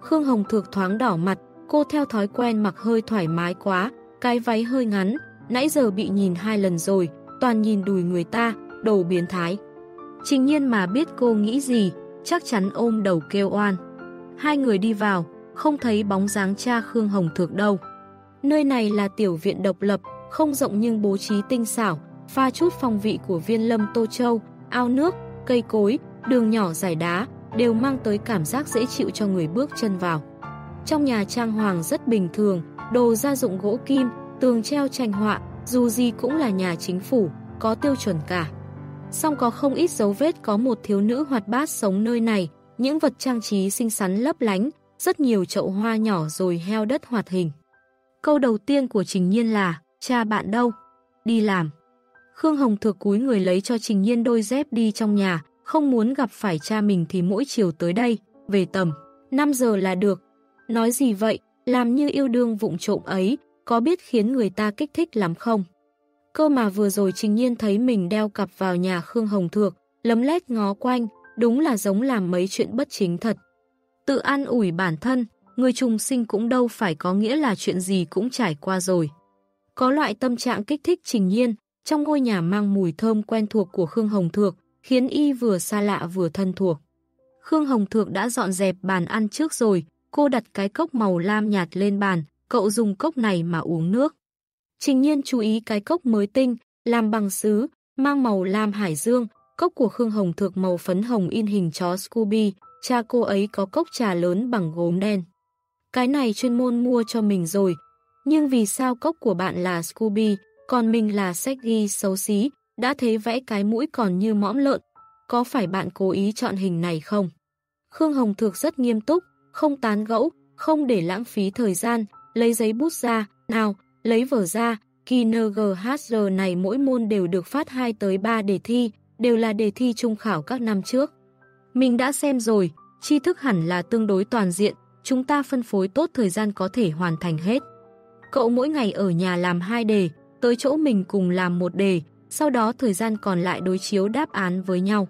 Khương Hồng Thược thoáng đỏ mặt, cô theo thói quen mặc hơi thoải mái quá, cái váy hơi ngắn, nãy giờ bị nhìn hai lần rồi, toàn nhìn đùi người ta, đồ biến thái. Trình nhiên mà biết cô nghĩ gì, chắc chắn ôm đầu kêu oan. Hai người đi vào, không thấy bóng dáng cha Khương Hồng Thược đâu. Nơi này là tiểu viện độc lập, không rộng nhưng bố trí tinh xảo, pha chút phong vị của viên lâm Tô Châu, ao nước, cây cối, đường nhỏ dài đá, đều mang tới cảm giác dễ chịu cho người bước chân vào. Trong nhà trang hoàng rất bình thường, đồ gia dụng gỗ kim, tường treo tranh họa, dù gì cũng là nhà chính phủ, có tiêu chuẩn cả. Song có không ít dấu vết có một thiếu nữ hoạt bát sống nơi này, những vật trang trí xinh xắn lấp lánh, rất nhiều chậu hoa nhỏ rồi heo đất hoạt hình. Câu đầu tiên của Trình Nhiên là, cha bạn đâu? Đi làm. Khương Hồng Thược cúi người lấy cho Trình Nhiên đôi dép đi trong nhà, không muốn gặp phải cha mình thì mỗi chiều tới đây, về tầm 5 giờ là được. Nói gì vậy, làm như yêu đương vụng trộm ấy, có biết khiến người ta kích thích lắm không? Cơ mà vừa rồi Trình Nhiên thấy mình đeo cặp vào nhà Khương Hồng Thược, lấm lét ngó quanh, đúng là giống làm mấy chuyện bất chính thật. Tự an ủi bản thân, người trùng sinh cũng đâu phải có nghĩa là chuyện gì cũng trải qua rồi. Có loại tâm trạng kích thích Trình Nhiên, trong ngôi nhà mang mùi thơm quen thuộc của Khương Hồng Thược, khiến y vừa xa lạ vừa thân thuộc. Khương Hồng Thược đã dọn dẹp bàn ăn trước rồi, cô đặt cái cốc màu lam nhạt lên bàn, cậu dùng cốc này mà uống nước. Trình nhiên chú ý cái cốc mới tinh, làm bằng sứ, mang màu lam hải dương, cốc của Khương Hồng Thược màu phấn hồng in hình chó Scooby, cha cô ấy có cốc trà lớn bằng gốm đen. Cái này chuyên môn mua cho mình rồi, Nhưng vì sao cốc của bạn là Scooby, còn mình là sách ghi xấu xí, đã thế vẽ cái mũi còn như mõm lợn. Có phải bạn cố ý chọn hình này không? Khương Hồng Thược rất nghiêm túc, không tán gẫu, không để lãng phí thời gian, lấy giấy bút ra, nào, lấy vở ra, kỳ NGHR này mỗi môn đều được phát 2 tới 3 đề thi, đều là đề thi trung khảo các năm trước. Mình đã xem rồi, tri thức hẳn là tương đối toàn diện, chúng ta phân phối tốt thời gian có thể hoàn thành hết. Cậu mỗi ngày ở nhà làm hai đề, tới chỗ mình cùng làm một đề, sau đó thời gian còn lại đối chiếu đáp án với nhau.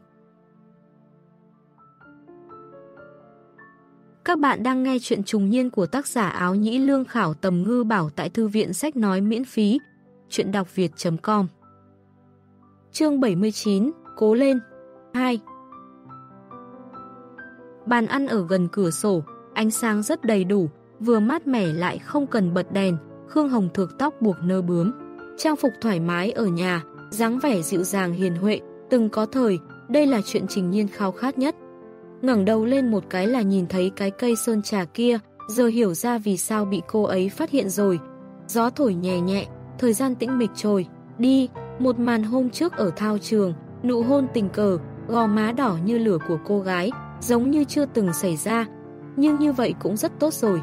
Các bạn đang nghe chuyện trùng niên của tác giả áo nhĩ lương khảo tầm ngư bảo tại thư viện sách nói miễn phí. Chuyện đọc việt.com Chương 79 Cố lên 2 Bàn ăn ở gần cửa sổ, ánh sáng rất đầy đủ, vừa mát mẻ lại không cần bật đèn, Khương Hồng thược tóc buộc nơ bướm. Trang phục thoải mái ở nhà, dáng vẻ dịu dàng hiền huệ, từng có thời, đây là chuyện trình nhiên khao khát nhất ngẩng đầu lên một cái là nhìn thấy cái cây sơn trà kia, giờ hiểu ra vì sao bị cô ấy phát hiện rồi. Gió thổi nhẹ nhẹ, thời gian tĩnh mịch trôi, đi, một màn hôm trước ở thao trường, nụ hôn tình cờ, gò má đỏ như lửa của cô gái, giống như chưa từng xảy ra, nhưng như vậy cũng rất tốt rồi.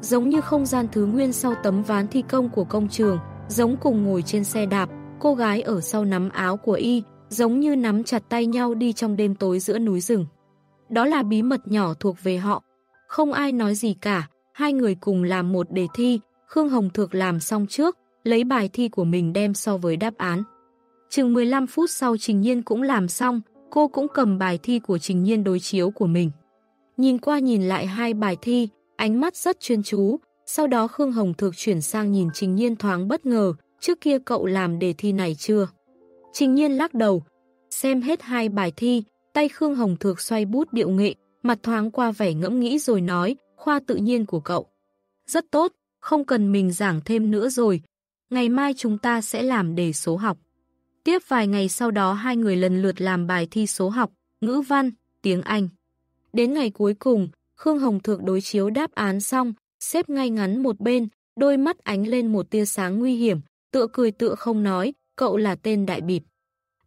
Giống như không gian thứ nguyên sau tấm ván thi công của công trường, giống cùng ngồi trên xe đạp, cô gái ở sau nắm áo của y, giống như nắm chặt tay nhau đi trong đêm tối giữa núi rừng. Đó là bí mật nhỏ thuộc về họ. Không ai nói gì cả, hai người cùng làm một đề thi, Khương Hồng Thược làm xong trước, lấy bài thi của mình đem so với đáp án. Chừng 15 phút sau Trình Nhiên cũng làm xong, cô cũng cầm bài thi của Trình Nhiên đối chiếu của mình. Nhìn qua nhìn lại hai bài thi, ánh mắt rất chuyên chú, sau đó Khương Hồng Thược chuyển sang nhìn Trình Nhiên thoáng bất ngờ, trước kia cậu làm đề thi này chưa? Trình Nhiên lắc đầu, xem hết hai bài thi, Tay Khương Hồng Thược xoay bút điệu nghệ, mặt thoáng qua vẻ ngẫm nghĩ rồi nói, khoa tự nhiên của cậu. Rất tốt, không cần mình giảng thêm nữa rồi. Ngày mai chúng ta sẽ làm đề số học. Tiếp vài ngày sau đó hai người lần lượt làm bài thi số học, ngữ văn, tiếng Anh. Đến ngày cuối cùng, Khương Hồng Thược đối chiếu đáp án xong, xếp ngay ngắn một bên, đôi mắt ánh lên một tia sáng nguy hiểm, tựa cười tựa không nói, cậu là tên đại bịp.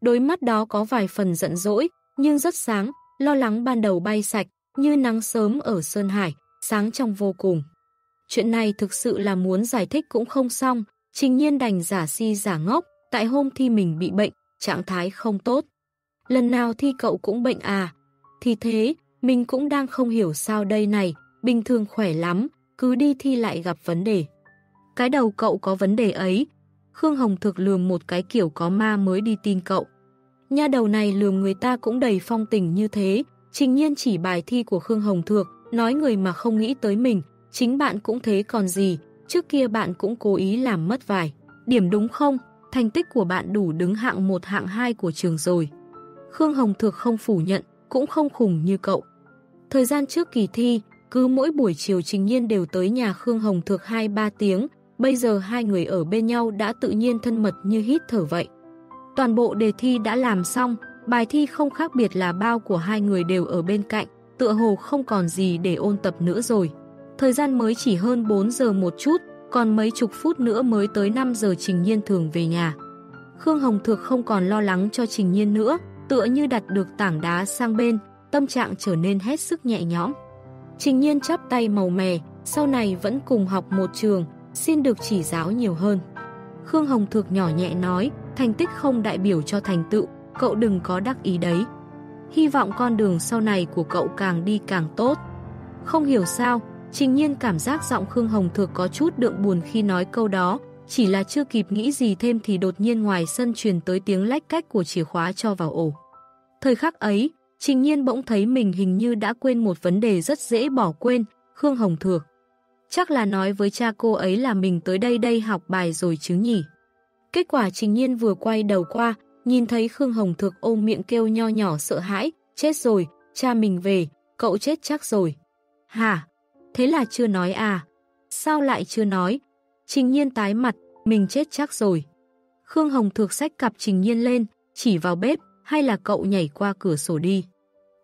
Đôi mắt đó có vài phần giận dỗi, nhưng rất sáng, lo lắng ban đầu bay sạch, như nắng sớm ở Sơn Hải, sáng trong vô cùng. Chuyện này thực sự là muốn giải thích cũng không xong, trình nhiên đành giả si giả ngốc, tại hôm thi mình bị bệnh, trạng thái không tốt. Lần nào thi cậu cũng bệnh à? Thì thế, mình cũng đang không hiểu sao đây này, bình thường khỏe lắm, cứ đi thi lại gặp vấn đề. Cái đầu cậu có vấn đề ấy, Khương Hồng thực lường một cái kiểu có ma mới đi tin cậu. Nha đầu này lườm người ta cũng đầy phong tình như thế, trình nhiên chỉ bài thi của Khương Hồng Thược, nói người mà không nghĩ tới mình, chính bạn cũng thế còn gì, trước kia bạn cũng cố ý làm mất vài. Điểm đúng không? Thành tích của bạn đủ đứng hạng 1 hạng 2 của trường rồi. Khương Hồng Thược không phủ nhận, cũng không khủng như cậu. Thời gian trước kỳ thi, cứ mỗi buổi chiều trình nhiên đều tới nhà Khương Hồng Thược 2-3 tiếng, bây giờ hai người ở bên nhau đã tự nhiên thân mật như hít thở vậy. Toàn bộ đề thi đã làm xong, bài thi không khác biệt là bao của hai người đều ở bên cạnh, tựa hồ không còn gì để ôn tập nữa rồi. Thời gian mới chỉ hơn 4 giờ một chút, còn mấy chục phút nữa mới tới 5 giờ Trình Nhiên thường về nhà. Khương Hồng Thược không còn lo lắng cho Trình Nhiên nữa, tựa như đặt được tảng đá sang bên, tâm trạng trở nên hết sức nhẹ nhõm. Trình Nhiên chắp tay màu mè, sau này vẫn cùng học một trường, xin được chỉ giáo nhiều hơn. Khương Hồng Thược nhỏ nhẹ nói, thành tích không đại biểu cho thành tựu, cậu đừng có đắc ý đấy. Hy vọng con đường sau này của cậu càng đi càng tốt. Không hiểu sao, trình nhiên cảm giác giọng Khương Hồng Thược có chút đượm buồn khi nói câu đó, chỉ là chưa kịp nghĩ gì thêm thì đột nhiên ngoài sân truyền tới tiếng lách cách của chìa khóa cho vào ổ. Thời khắc ấy, trình nhiên bỗng thấy mình hình như đã quên một vấn đề rất dễ bỏ quên, Khương Hồng Thược. Chắc là nói với cha cô ấy là mình tới đây đây học bài rồi chứ nhỉ. Kết quả trình nhiên vừa quay đầu qua, nhìn thấy Khương Hồng Thược ôm miệng kêu nho nhỏ sợ hãi, chết rồi, cha mình về, cậu chết chắc rồi. Hả? Thế là chưa nói à? Sao lại chưa nói? Trình nhiên tái mặt, mình chết chắc rồi. Khương Hồng Thược xách cặp trình nhiên lên, chỉ vào bếp, hay là cậu nhảy qua cửa sổ đi.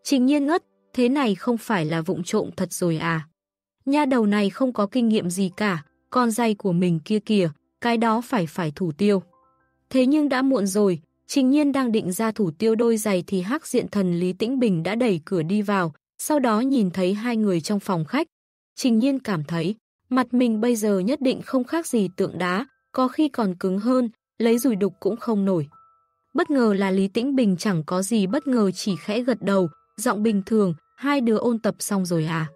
Trình nhiên ngất, thế này không phải là vụng trộm thật rồi à? Nha đầu này không có kinh nghiệm gì cả, con dây của mình kia kìa, cái đó phải phải thủ tiêu. Thế nhưng đã muộn rồi, Trình Nhiên đang định ra thủ tiêu đôi giày thì hắc diện thần Lý Tĩnh Bình đã đẩy cửa đi vào, sau đó nhìn thấy hai người trong phòng khách. Trình Nhiên cảm thấy, mặt mình bây giờ nhất định không khác gì tượng đá, có khi còn cứng hơn, lấy rùi đục cũng không nổi. Bất ngờ là Lý Tĩnh Bình chẳng có gì bất ngờ chỉ khẽ gật đầu, giọng bình thường, hai đứa ôn tập xong rồi à.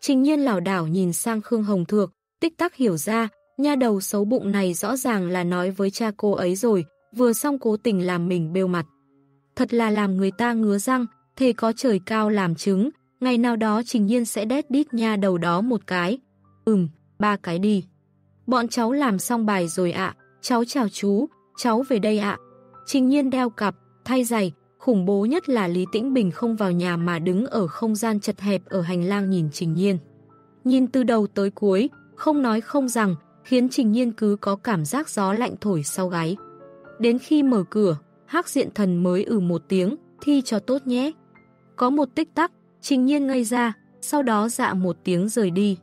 Trình nhiên lảo đảo nhìn sang Khương Hồng Thược, tích tắc hiểu ra, nha đầu xấu bụng này rõ ràng là nói với cha cô ấy rồi, vừa xong cố tình làm mình bêu mặt. Thật là làm người ta ngứa răng, thề có trời cao làm chứng, ngày nào đó trình nhiên sẽ đét đít nha đầu đó một cái. Ừm, ba cái đi. Bọn cháu làm xong bài rồi ạ, cháu chào chú, cháu về đây ạ. Trình nhiên đeo cặp, thay giày, khủng bố nhất là Lý Tĩnh Bình không vào nhà mà đứng ở không gian chật hẹp ở hành lang nhìn Trình Nhiên. Nhìn từ đầu tới cuối, không nói không rằng, khiến Trình Nhiên cứ có cảm giác gió lạnh thổi sau gáy. Đến khi mở cửa, hắc diện thần mới ử ừ một tiếng, thi cho tốt nhé. Có một tích tắc, Trình Nhiên ngây ra, sau đó dạ một tiếng rời đi.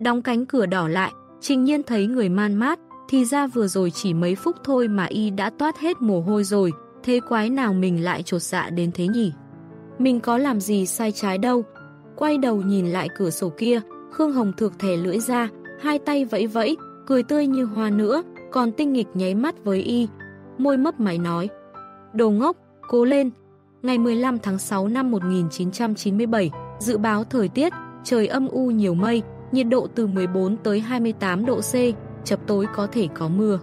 Đóng cánh cửa đỏ lại, Trình Nhiên thấy người man mát, thì ra vừa rồi chỉ mấy phút thôi mà y đã toát hết mồ hôi rồi, thế quái nào mình lại trột dạ đến thế nhỉ? Mình có làm gì sai trái đâu? Quay đầu nhìn lại cửa sổ kia, Khương Hồng Thược thẻ lưỡi ra, hai tay vẫy vẫy, cười tươi như hoa nữa, còn tinh nghịch nháy mắt với y. Môi mấp máy nói, đồ ngốc, cố lên. Ngày 15 tháng 6 năm 1997, dự báo thời tiết, trời âm u nhiều mây, nhiệt độ từ 14 tới 28 độ C, chập tối có thể có mưa.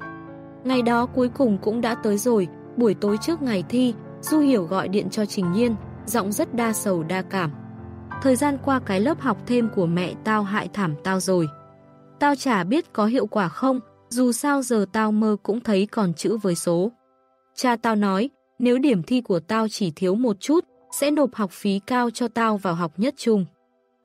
Ngày đó cuối cùng cũng đã tới rồi, buổi tối trước ngày thi, Du Hiểu gọi điện cho Trình Nhiên, giọng rất đa sầu đa cảm. Thời gian qua cái lớp học thêm của mẹ tao hại thảm tao rồi. Tao chả biết có hiệu quả không, dù sao giờ tao mơ cũng thấy còn chữ với số. Cha tao nói, nếu điểm thi của tao chỉ thiếu một chút, sẽ nộp học phí cao cho tao vào học nhất trung.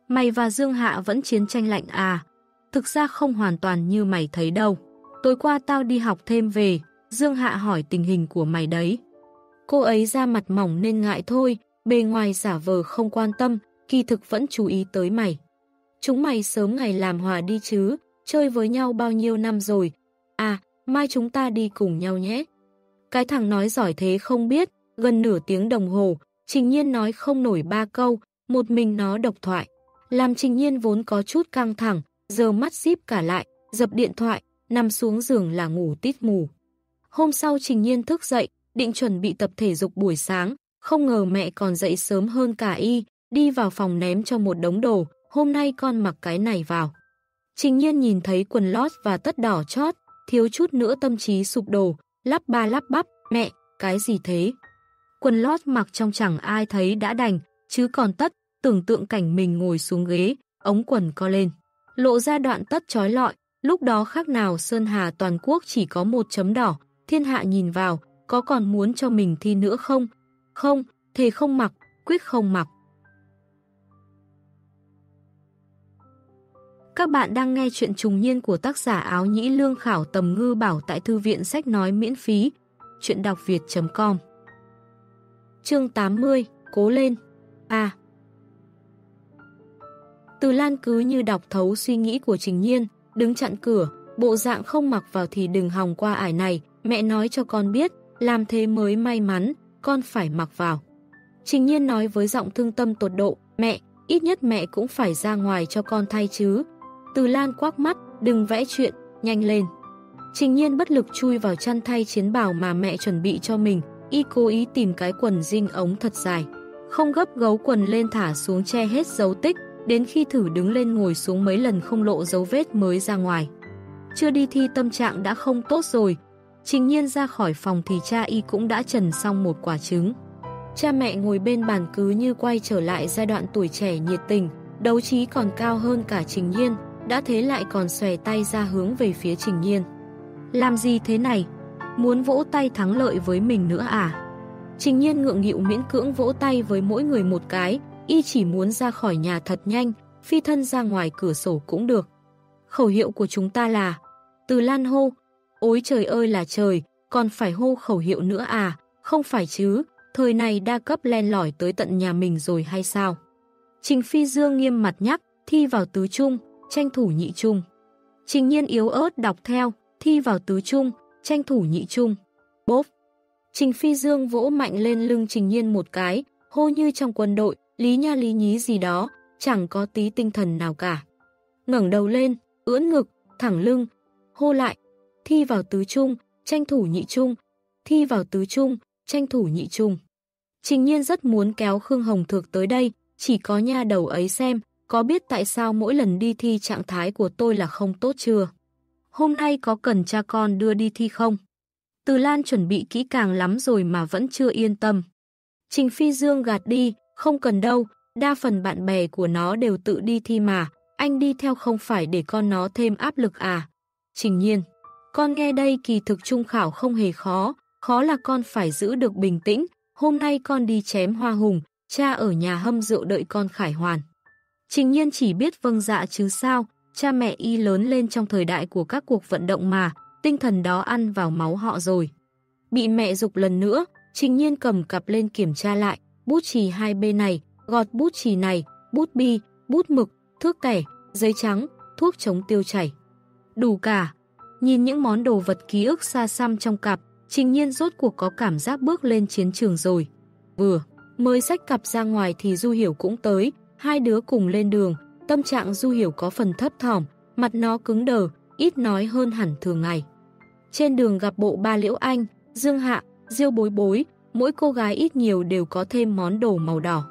Mày và Dương Hạ vẫn chiến tranh lạnh à? Thực ra không hoàn toàn như mày thấy đâu. Tối qua tao đi học thêm về, Dương Hạ hỏi tình hình của mày đấy. Cô ấy ra mặt mỏng nên ngại thôi, bề ngoài giả vờ không quan tâm, kỳ thực vẫn chú ý tới mày. Chúng mày sớm ngày làm hòa đi chứ, chơi với nhau bao nhiêu năm rồi. À, mai chúng ta đi cùng nhau nhé. Cái thằng nói giỏi thế không biết, gần nửa tiếng đồng hồ, Trình Nhiên nói không nổi ba câu, một mình nó độc thoại. Làm Trình Nhiên vốn có chút căng thẳng, giờ mắt díp cả lại, dập điện thoại, nằm xuống giường là ngủ tít mù. Hôm sau Trình Nhiên thức dậy, định chuẩn bị tập thể dục buổi sáng, không ngờ mẹ còn dậy sớm hơn cả y, đi vào phòng ném cho một đống đồ, hôm nay con mặc cái này vào. Trình Nhiên nhìn thấy quần lót và tất đỏ chót, thiếu chút nữa tâm trí sụp đổ, lắp ba lắp bắp, mẹ, cái gì thế? Quần lót mặc trong chẳng ai thấy đã đành, chứ còn tất, tưởng tượng cảnh mình ngồi xuống ghế, ống quần co lên. Lộ ra đoạn tất trói lọi, lúc đó khác nào Sơn Hà toàn quốc chỉ có một chấm đỏ, thiên hạ nhìn vào, có còn muốn cho mình thi nữa không? Không, thề không mặc, quyết không mặc. Các bạn đang nghe chuyện trùng niên của tác giả áo nhĩ lương khảo tầm ngư bảo tại thư viện sách nói miễn phí. Chuyện đọc việt.com Chương 80 Cố lên A Từ Lan cứ như đọc thấu suy nghĩ của Trình Nhiên, đứng chặn cửa, bộ dạng không mặc vào thì đừng hòng qua ải này, mẹ nói cho con biết, làm thế mới may mắn, con phải mặc vào. Trình Nhiên nói với giọng thương tâm tột độ, mẹ, ít nhất mẹ cũng phải ra ngoài cho con thay chứ. Từ Lan quắc mắt, đừng vẽ chuyện, nhanh lên. Trình Nhiên bất lực chui vào chăn thay chiến bào mà mẹ chuẩn bị cho mình, y cố ý tìm cái quần dinh ống thật dài. Không gấp gấu quần lên thả xuống che hết dấu tích, đến khi thử đứng lên ngồi xuống mấy lần không lộ dấu vết mới ra ngoài. Chưa đi thi tâm trạng đã không tốt rồi, Trình nhiên ra khỏi phòng thì cha y cũng đã trần xong một quả trứng. Cha mẹ ngồi bên bàn cứ như quay trở lại giai đoạn tuổi trẻ nhiệt tình, đấu trí còn cao hơn cả trình nhiên, đã thế lại còn xòe tay ra hướng về phía trình nhiên. Làm gì thế này? Muốn vỗ tay thắng lợi với mình nữa à? Trình nhiên ngượng nghịu miễn cưỡng vỗ tay với mỗi người một cái, y chỉ muốn ra khỏi nhà thật nhanh, phi thân ra ngoài cửa sổ cũng được. Khẩu hiệu của chúng ta là Từ Lan hô, Ôi trời ơi là trời, còn phải hô khẩu hiệu nữa à, không phải chứ, thời này đa cấp len lỏi tới tận nhà mình rồi hay sao? Trình Phi Dương nghiêm mặt nhắc, thi vào tứ trung, tranh thủ nhị trung. Trình nhiên yếu ớt đọc theo, thi vào tứ trung, tranh thủ nhị trung. Bốp! Trình Phi Dương vỗ mạnh lên lưng Trình Nhiên một cái, hô như trong quân đội, lý nha lý nhí gì đó, chẳng có tí tinh thần nào cả. ngẩng đầu lên, ưỡn ngực, thẳng lưng, hô lại, thi vào tứ trung, tranh thủ nhị trung, thi vào tứ trung, tranh thủ nhị trung. Trình nhiên rất muốn kéo Khương Hồng Thược tới đây, chỉ có nha đầu ấy xem, có biết tại sao mỗi lần đi thi trạng thái của tôi là không tốt chưa? Hôm nay có cần cha con đưa đi thi không? Từ Lan chuẩn bị kỹ càng lắm rồi mà vẫn chưa yên tâm. Trình Phi Dương gạt đi, không cần đâu, đa phần bạn bè của nó đều tự đi thi mà, anh đi theo không phải để con nó thêm áp lực à. Trình nhiên, con nghe đây kỳ thực trung khảo không hề khó, khó là con phải giữ được bình tĩnh, hôm nay con đi chém hoa hùng, cha ở nhà hâm rượu đợi con khải hoàn. Trình nhiên chỉ biết vâng dạ chứ sao, cha mẹ y lớn lên trong thời đại của các cuộc vận động mà, tinh thần đó ăn vào máu họ rồi. Bị mẹ dục lần nữa, trình nhiên cầm cặp lên kiểm tra lại, bút chì hai bên này, gọt bút chì này, bút bi, bút mực, thước kẻ, giấy trắng, thuốc chống tiêu chảy. Đủ cả. Nhìn những món đồ vật ký ức xa xăm trong cặp, trình nhiên rốt cuộc có cảm giác bước lên chiến trường rồi. Vừa, mới sách cặp ra ngoài thì Du Hiểu cũng tới, hai đứa cùng lên đường, tâm trạng Du Hiểu có phần thấp thỏm, mặt nó cứng đờ, ít nói hơn hẳn thường ngày. Trên đường gặp bộ ba Liễu Anh, Dương Hạ, Diêu Bối Bối, mỗi cô gái ít nhiều đều có thêm món đồ màu đỏ.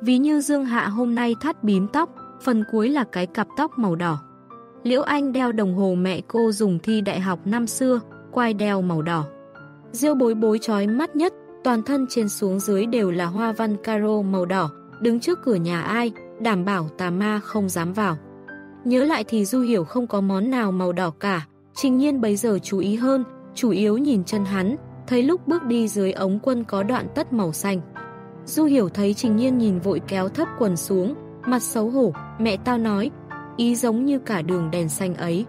Ví như Dương Hạ hôm nay thắt bím tóc, phần cuối là cái cặp tóc màu đỏ. Liễu Anh đeo đồng hồ mẹ cô dùng thi đại học năm xưa, quai đeo màu đỏ. Diêu bối bối trói mắt nhất, toàn thân trên xuống dưới đều là hoa văn caro màu đỏ, đứng trước cửa nhà ai, đảm bảo tà ma không dám vào. Nhớ lại thì Du Hiểu không có món nào màu đỏ cả, trình nhiên bấy giờ chú ý hơn, chủ yếu nhìn chân hắn, thấy lúc bước đi dưới ống quân có đoạn tất màu xanh. Du Hiểu thấy Trình Nhiên nhìn vội kéo thấp quần xuống, mặt xấu hổ, mẹ tao nói, ý giống như cả đường đèn xanh ấy.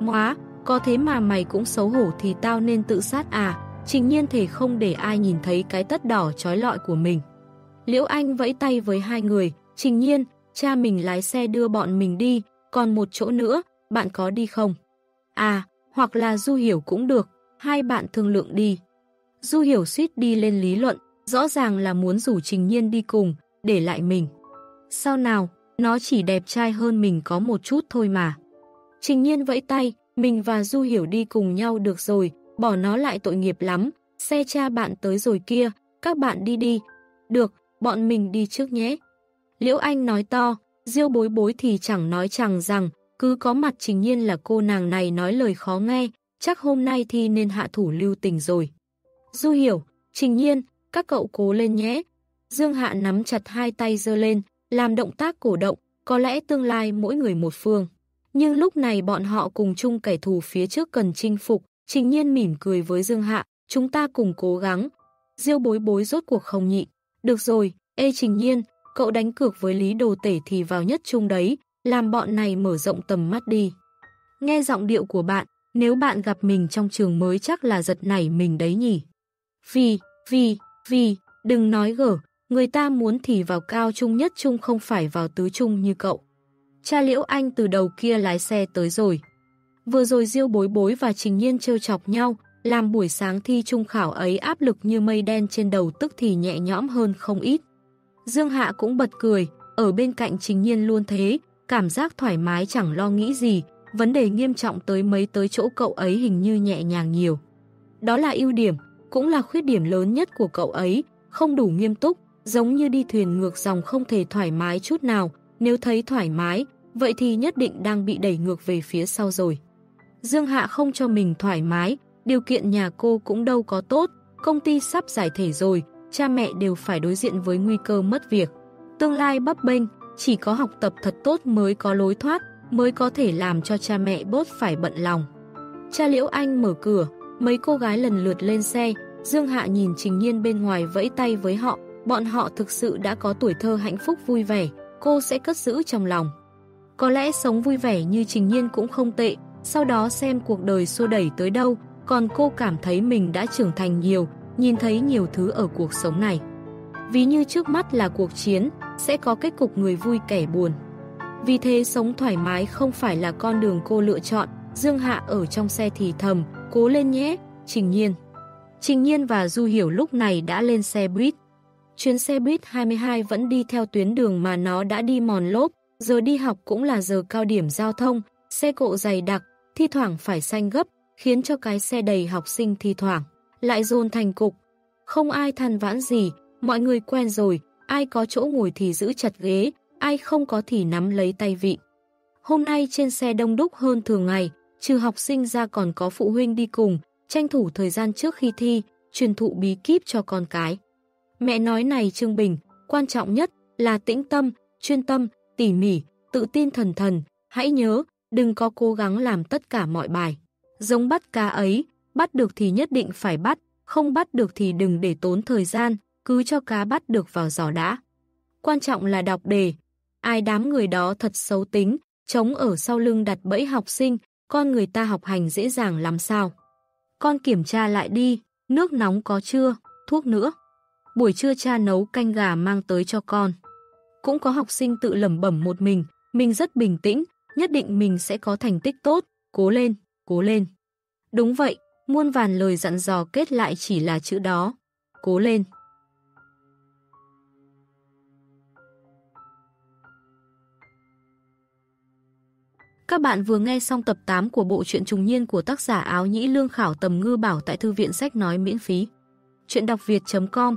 Móa, có thế mà mày cũng xấu hổ thì tao nên tự sát à, Trình Nhiên thể không để ai nhìn thấy cái tất đỏ trói lọi của mình. Liễu Anh vẫy tay với hai người, Trình Nhiên, cha mình lái xe đưa bọn mình đi, còn một chỗ nữa, bạn có đi không? À, hoặc là Du Hiểu cũng được, hai bạn thương lượng đi. Du Hiểu suýt đi lên lý luận, rõ ràng là muốn rủ Trình Nhiên đi cùng, để lại mình. Sao nào, nó chỉ đẹp trai hơn mình có một chút thôi mà. Trình Nhiên vẫy tay, mình và Du Hiểu đi cùng nhau được rồi, bỏ nó lại tội nghiệp lắm, xe cha bạn tới rồi kia, các bạn đi đi. Được, bọn mình đi trước nhé. Liễu Anh nói to, Diêu bối bối thì chẳng nói chẳng rằng, cứ có mặt trình nhiên là cô nàng này nói lời khó nghe, chắc hôm nay thì nên hạ thủ lưu tình rồi. Du hiểu, trình nhiên, các cậu cố lên nhé. Dương Hạ nắm chặt hai tay dơ lên, làm động tác cổ động, có lẽ tương lai mỗi người một phương. Nhưng lúc này bọn họ cùng chung kẻ thù phía trước cần chinh phục, trình nhiên mỉm cười với Dương Hạ, chúng ta cùng cố gắng. Diêu bối bối rốt cuộc không nhị. Được rồi, ê trình nhiên, cậu đánh cược với Lý Đồ Tể thì vào nhất chung đấy, làm bọn này mở rộng tầm mắt đi. Nghe giọng điệu của bạn, nếu bạn gặp mình trong trường mới chắc là giật nảy mình đấy nhỉ. Vì, vì, vì, đừng nói gở, người ta muốn thì vào cao trung nhất trung không phải vào tứ trung như cậu. Cha Liễu Anh từ đầu kia lái xe tới rồi. Vừa rồi Diêu bối bối và Trình Nhiên trêu chọc nhau, làm buổi sáng thi trung khảo ấy áp lực như mây đen trên đầu tức thì nhẹ nhõm hơn không ít. Dương Hạ cũng bật cười, ở bên cạnh Trình Nhiên luôn thế, cảm giác thoải mái chẳng lo nghĩ gì, vấn đề nghiêm trọng tới mấy tới chỗ cậu ấy hình như nhẹ nhàng nhiều. Đó là ưu điểm, cũng là khuyết điểm lớn nhất của cậu ấy, không đủ nghiêm túc, giống như đi thuyền ngược dòng không thể thoải mái chút nào, nếu thấy thoải mái, vậy thì nhất định đang bị đẩy ngược về phía sau rồi. Dương Hạ không cho mình thoải mái, điều kiện nhà cô cũng đâu có tốt, công ty sắp giải thể rồi, cha mẹ đều phải đối diện với nguy cơ mất việc. Tương lai bấp bênh, chỉ có học tập thật tốt mới có lối thoát, mới có thể làm cho cha mẹ bớt phải bận lòng. Cha Liễu Anh mở cửa, mấy cô gái lần lượt lên xe, Dương Hạ nhìn Trình Nhiên bên ngoài vẫy tay với họ, bọn họ thực sự đã có tuổi thơ hạnh phúc vui vẻ, cô sẽ cất giữ trong lòng. Có lẽ sống vui vẻ như Trình Nhiên cũng không tệ, sau đó xem cuộc đời xô đẩy tới đâu, còn cô cảm thấy mình đã trưởng thành nhiều, nhìn thấy nhiều thứ ở cuộc sống này. Ví như trước mắt là cuộc chiến, sẽ có kết cục người vui kẻ buồn. Vì thế sống thoải mái không phải là con đường cô lựa chọn, Dương Hạ ở trong xe thì thầm, cố lên nhé, Trình Nhiên. Trình Nhiên và Du Hiểu lúc này đã lên xe buýt. Chuyến xe buýt 22 vẫn đi theo tuyến đường mà nó đã đi mòn lốp, giờ đi học cũng là giờ cao điểm giao thông, xe cộ dày đặc, thi thoảng phải xanh gấp, khiến cho cái xe đầy học sinh thi thoảng, lại dồn thành cục. Không ai than vãn gì, mọi người quen rồi, ai có chỗ ngồi thì giữ chặt ghế, ai không có thì nắm lấy tay vị. Hôm nay trên xe đông đúc hơn thường ngày, trừ học sinh ra còn có phụ huynh đi cùng, tranh thủ thời gian trước khi thi, truyền thụ bí kíp cho con cái. Mẹ nói này Trương Bình, quan trọng nhất là tĩnh tâm, chuyên tâm, tỉ mỉ, tự tin thần thần, hãy nhớ, đừng có cố gắng làm tất cả mọi bài. Giống bắt cá ấy, bắt được thì nhất định phải bắt, không bắt được thì đừng để tốn thời gian, cứ cho cá bắt được vào giỏ đã. Quan trọng là đọc đề. Ai đám người đó thật xấu tính, chống ở sau lưng đặt bẫy học sinh, con người ta học hành dễ dàng làm sao. Con kiểm tra lại đi, nước nóng có chưa, thuốc nữa. Buổi trưa cha nấu canh gà mang tới cho con. Cũng có học sinh tự lẩm bẩm một mình, mình rất bình tĩnh, nhất định mình sẽ có thành tích tốt, cố lên, cố lên. Đúng vậy, muôn vàn lời dặn dò kết lại chỉ là chữ đó, cố lên. Các bạn vừa nghe xong tập 8 của bộ truyện trùng niên của tác giả áo nhĩ lương khảo tầm ngư bảo tại thư viện sách nói miễn phí. Chuyện đọc việt.com